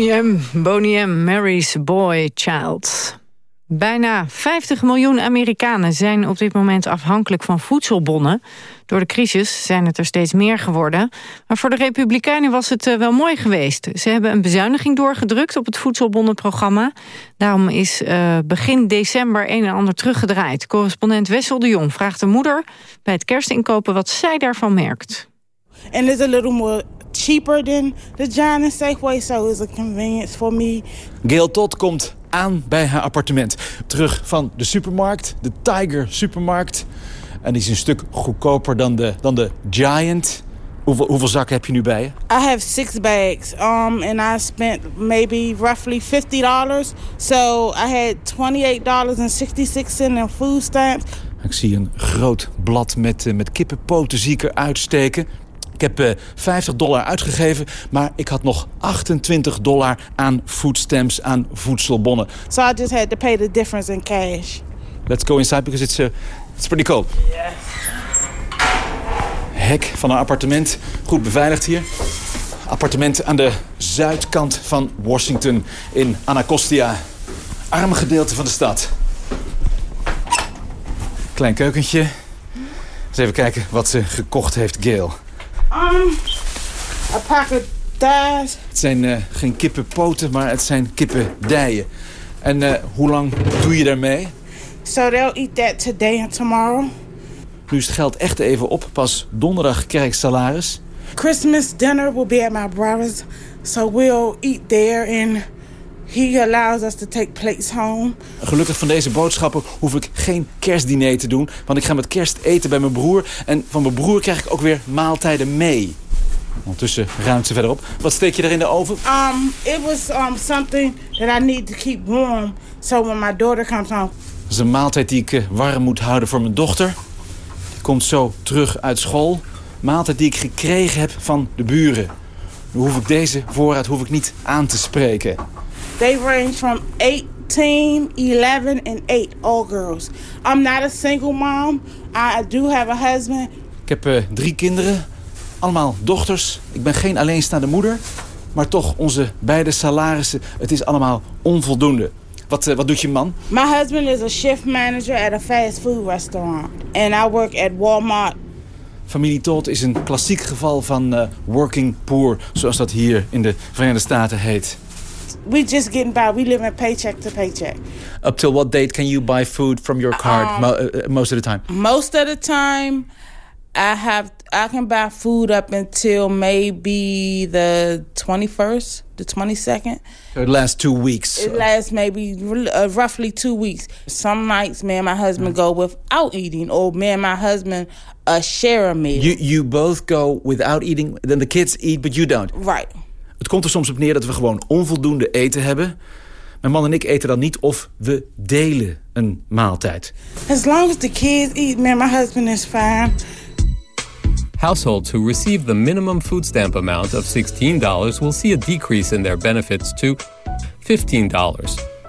Boney M. Mary's Boy Child. Bijna 50 miljoen Amerikanen zijn op dit moment afhankelijk van voedselbonnen. Door de crisis zijn het er steeds meer geworden. Maar voor de Republikeinen was het eh, wel mooi geweest. Ze hebben een bezuiniging doorgedrukt op het voedselbonnenprogramma. Daarom is uh, begin december een en ander teruggedraaid. Correspondent Wessel de Jong vraagt de moeder bij het kerstinkopen wat zij daarvan merkt. and it's a little more cheaper than the John and Safeway, so it's a convenience for me. Gail Todd komt aan bij haar appartement. Terug van de supermarkt, de Tiger supermarkt. En die is een stuk goedkoper dan de, dan de Giant. Hoeveel, hoeveel zakken heb je nu bij je? I have six bags, um, and I spent maybe roughly fifty dollars. So I had twenty-eight dollars and sixty-six cents in food stamps. Ik zie een groot blad met, eh, met kippenpoten zie ik eruit steken. Ik heb eh, 50 dollar uitgegeven, maar ik had nog 28 dollar aan foodstamps, aan voedselbonnen. So I just had to pay the difference in cash. Let's go inside because it's, uh, it's pretty cold. Hek van een appartement, goed beveiligd hier. Appartement aan de zuidkant van Washington in Anacostia. Arm gedeelte van de stad. Klein keukentje. Eens even kijken wat ze gekocht heeft, Gail. Um, a pack of thighs. Het zijn eh, geen kippenpoten, maar het zijn kippendijen. En eh, hoe lang doe je daarmee? So they'll eat that today and tomorrow. Nu is het geld echt even op. Pas donderdag krijg ik salaris. Christmas dinner will be at my brother's, so we'll eat there and he allows us to take plates home. Gelukkig van deze boodschappen hoef ik geen kerstdiner te doen. Want ik ga met kerst eten bij mijn broer. En van mijn broer krijg ik ook weer maaltijden mee. Ondertussen ruimt ze verderop. Wat steek je er in de oven? Um, it was um, something that I need to keep warm, so when my daughter comes home. Dat is een maaltijd die ik eh, warm moet houden voor mijn dochter. Die komt zo terug uit school. Maaltijd die ik gekregen heb van de buren. Nu hoef ik deze voorraad hoef ik niet aan te spreken. They range from 18, 11, and 8, all girls. I'm not a single mom. I do have a husband. Ik heb eh, drie kinderen, allemaal dochters. Ik ben geen alleenstaande moeder. Maar toch, onze beide salarissen, het is allemaal onvoldoende. Wat, eh, wat doet je man? My husband is a shift manager at a fast food restaurant. And I work at Walmart. Familie Todd is een klassiek geval van eh, working poor, zoals dat hier in de Verenigde Staten heet. We just getting by. We live in paycheck to paycheck. Up till what date can you buy food from your card Um, mo- uh, most of the time? Most of the time, I have I can buy food up until maybe the 21st, the 22nd. So it lasts two weeks. It lasts maybe uh, roughly two weeks. Some nights, me and my husband go without eating, or me and my husband uh, share a meal. You, you both go without eating, then the kids eat, but you don't. Right. Het komt er soms op neer dat we gewoon onvoldoende eten hebben. Mijn man en ik eten dan niet of we delen een maaltijd. As long as the kids eat, me and my husband is fine. Households who receive the minimum food stamp amount of $16 will see a decrease in their benefits to $15.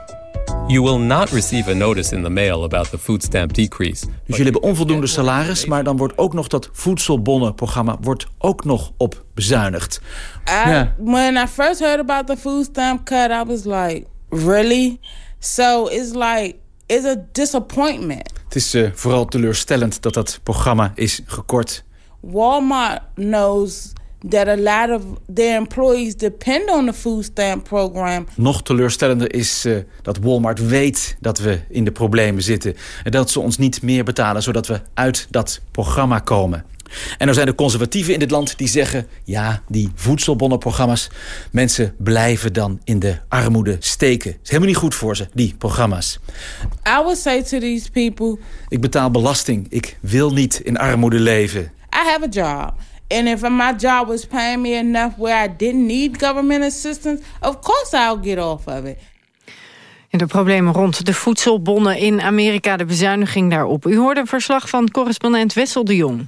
You will not receive a notice in the mail about the food stamp decrease. Dus jullie hebben onvoldoende salaris, maar dan wordt ook nog dat voedselbonnenprogramma wordt ook nog op bezuinigd. I, Ja. When I first heard about the food stamp cut, I was like, really? So it's like, it's a disappointment. Het is eh, vooral teleurstellend dat dat programma is gekort. Walmart knows that a lot of their employees depend on the food stamp program. Nog teleurstellender is eh, dat Walmart weet dat we in de problemen zitten. En dat ze ons niet meer betalen, zodat we uit dat programma komen. En er zijn de conservatieven in dit land die zeggen... ja, die voedselbonnenprogramma's... mensen blijven dan in de armoede steken. Het is helemaal niet goed voor ze, die programma's. I would say to these people, Ik betaal belasting. Ik wil niet in armoede leven. I have a job. And if my job was paying me enough where I didn't need government assistance, of course I'll get off of it. En de problemen rond de voedselbonnen in Amerika, de bezuiniging daarop. U hoorde een verslag van correspondent Wessel de Jong.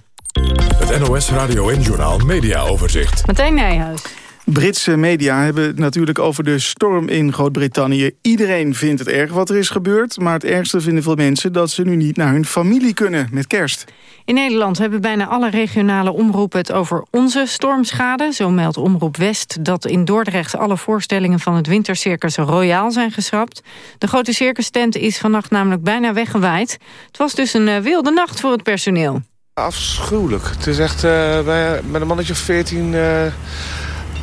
Het NOS Radio en Journaal Media Overzicht. Martijn Nijhuis. Britse media hebben het natuurlijk over de storm in Groot-Brittannië. Iedereen vindt het erg wat er is gebeurd. Maar het ergste vinden veel mensen dat ze nu niet naar hun familie kunnen met kerst. In Nederland hebben bijna alle regionale omroepen het over onze stormschade. Zo meldt Omroep West dat in Dordrecht alle voorstellingen van het wintercircus Royaal zijn geschrapt. De grote circustent is vannacht namelijk bijna weggewaaid. Het was dus een eh, wilde nacht voor het personeel. Afschuwelijk. Het is echt uh, bij, met een mannetje of 14 uh,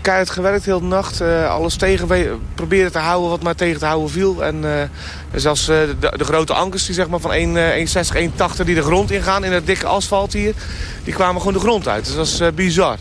keihard gewerkt heel de nacht. Uh, alles tegen proberen te houden wat maar tegen te houden viel. En uh, zelfs de, de, grote ankers die zeg maar van 1,60, 1,80 die de grond ingaan in het dikke asfalt hier. Die kwamen gewoon de grond uit. Dus dat is bizar.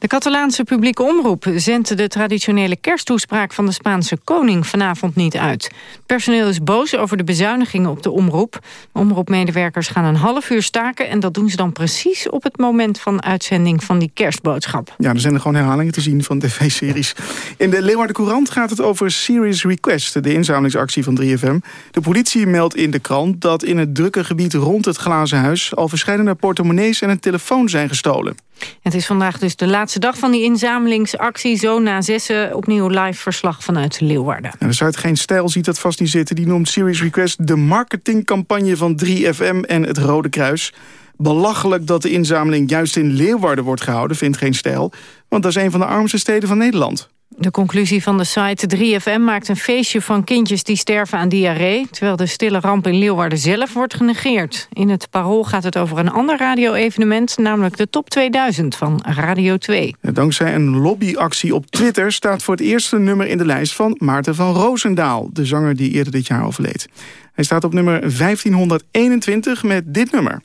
De Catalaanse publieke omroep zendt de traditionele kersttoespraak van de Spaanse koning vanavond niet uit. Personeel is boos over de bezuinigingen op de omroep. Omroepmedewerkers gaan een half uur staken en dat doen ze dan precies op het moment van uitzending van die kerstboodschap. Ja, er zijn er gewoon herhalingen te zien van tv-series. In de Leeuwarden Courant gaat het over Serious Request, de inzamelingsactie van 3FM. De politie meldt in de krant dat in het drukke gebied rond het glazen huis al verschillende portemonnees en een telefoon zijn gestolen. Het is vandaag dus de laatste dag van die inzamelingsactie. Zo na zessen opnieuw live verslag vanuit Leeuwarden. Nou, de Zuid Geen Stijl ziet dat vast niet zitten. Die noemt Serious Request de marketingcampagne van 3FM en het Rode Kruis. Belachelijk dat de inzameling juist in Leeuwarden wordt gehouden, vindt Geen Stijl. Want dat is een van de armste steden van Nederland. De conclusie van de site 3FM maakt een feestje van kindjes die sterven aan diarree... terwijl de stille ramp in Leeuwarden zelf wordt genegeerd. In het Parool gaat het over een ander radio-evenement... namelijk de Top 2000 van Radio 2. Dankzij een lobbyactie op Twitter staat voor het eerste nummer in de lijst... van Maarten van Roosendaal, de zanger die eerder dit jaar overleed. Hij staat op nummer 1521 met dit nummer.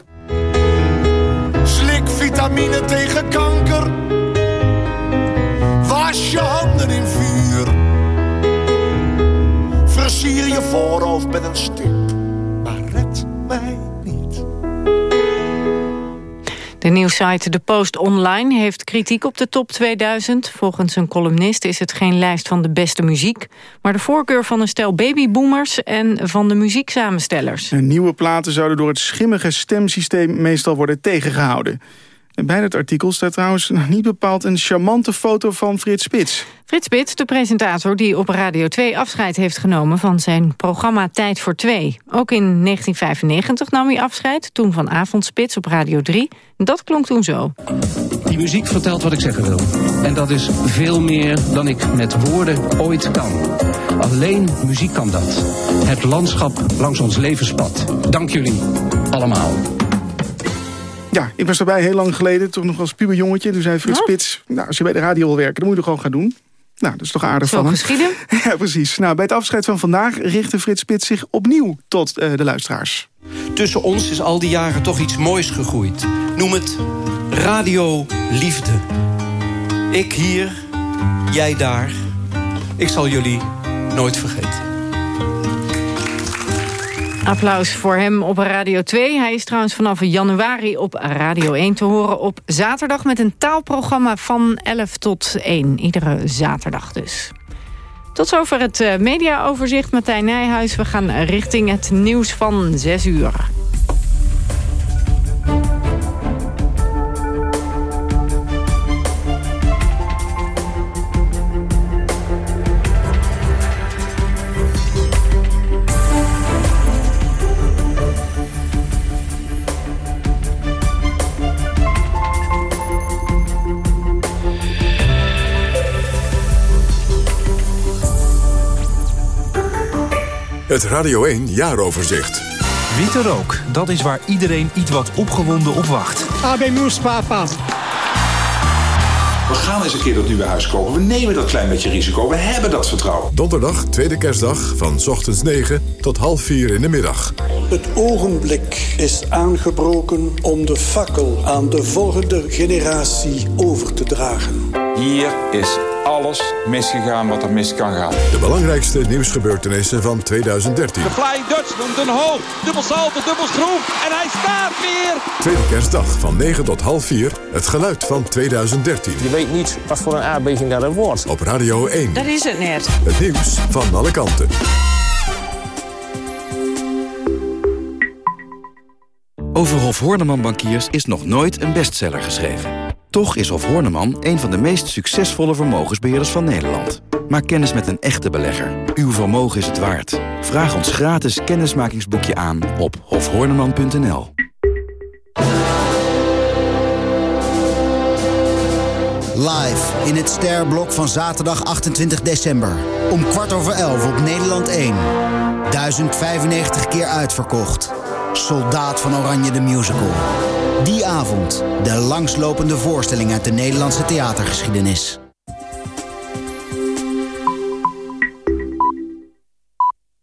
Slik vitamine tegen kanker. Was je handen in vuur. Versier je voorhoofd met een stip. Maar red mij niet. De nieuwsite De Post Online heeft kritiek op de top 2000. Volgens een columnist is het geen lijst van de beste muziek... maar de voorkeur van een stel babyboomers en van de muzieksamenstellers. En nieuwe platen zouden door het schimmige stemsysteem meestal worden tegengehouden. En bij het artikel staat trouwens nog niet bepaald een charmante foto van Frits Spits. Frits Spits, de presentator die op Radio 2 afscheid heeft genomen van zijn programma Tijd voor Twee. Ook in 1995 nam hij afscheid, toen van Avondspits op Radio 3. Dat klonk toen zo. Die muziek vertelt wat ik zeggen wil. En dat is veel meer dan ik met woorden ooit kan. Alleen muziek kan dat. Het landschap langs ons levenspad. Dank jullie allemaal. Ja, ik was erbij heel lang geleden, toch nog als puberjongetje. Toen zei Frits Oh. Spits, nou, als je bij de radio wil werken, dan moet je er gewoon gaan doen. Nou, dat is toch aardig Zo van hem. geschieden. Ja, precies. Nou, bij het afscheid van vandaag richtte Frits Spits zich opnieuw tot eh, de luisteraars. Tussen ons is al die jaren toch iets moois gegroeid. Noem het radio liefde. Ik hier, jij daar. Ik zal jullie nooit vergeten. Applaus voor hem op Radio 2. Hij is trouwens vanaf januari op Radio 1 te horen op zaterdag... met een taalprogramma van 11 tot 1. Iedere zaterdag dus. Tot zover het eh, mediaoverzicht. Martijn Nijhuis, we gaan richting het nieuws van 6 uur. Het Radio 1 jaaroverzicht. Witte rook, dat is waar iedereen iets wat opgewonden op wacht. AB Moes, papa. We gaan eens een keer dat nieuwe huis kopen. We nemen dat klein beetje risico. We hebben dat vertrouwen. Donderdag, tweede kerstdag, van 's ochtends 9 tot half 4 in de middag. Het ogenblik is aangebroken om de fakkel aan de volgende generatie over te dragen. Hier is alles misgegaan wat er mis kan gaan. De belangrijkste nieuwsgebeurtenissen van 2013. De Flying Dutchman, Den Hoop, dubbel salto, dubbel schroef en hij staat weer. Tweede kerstdag van 9 tot half 4. Het geluid van 2013. Je weet niet wat voor een aardbeving dat er wordt. Op Radio 1. Dat is het net. Het nieuws van alle kanten. Over Hof Horneman Bankiers is nog nooit een bestseller geschreven. Toch is Hof Horneman een van de meest succesvolle vermogensbeheerders van Nederland. Maak kennis met een echte belegger. Uw vermogen is het waard. Vraag ons gratis kennismakingsboekje aan op hofhorneman.nl. Live in het Sterblok van zaterdag 28 december. Om kwart over elf op Nederland 1. 1095 keer uitverkocht. Soldaat van Oranje de Musical. Die avond de langslopende voorstelling uit de Nederlandse theatergeschiedenis.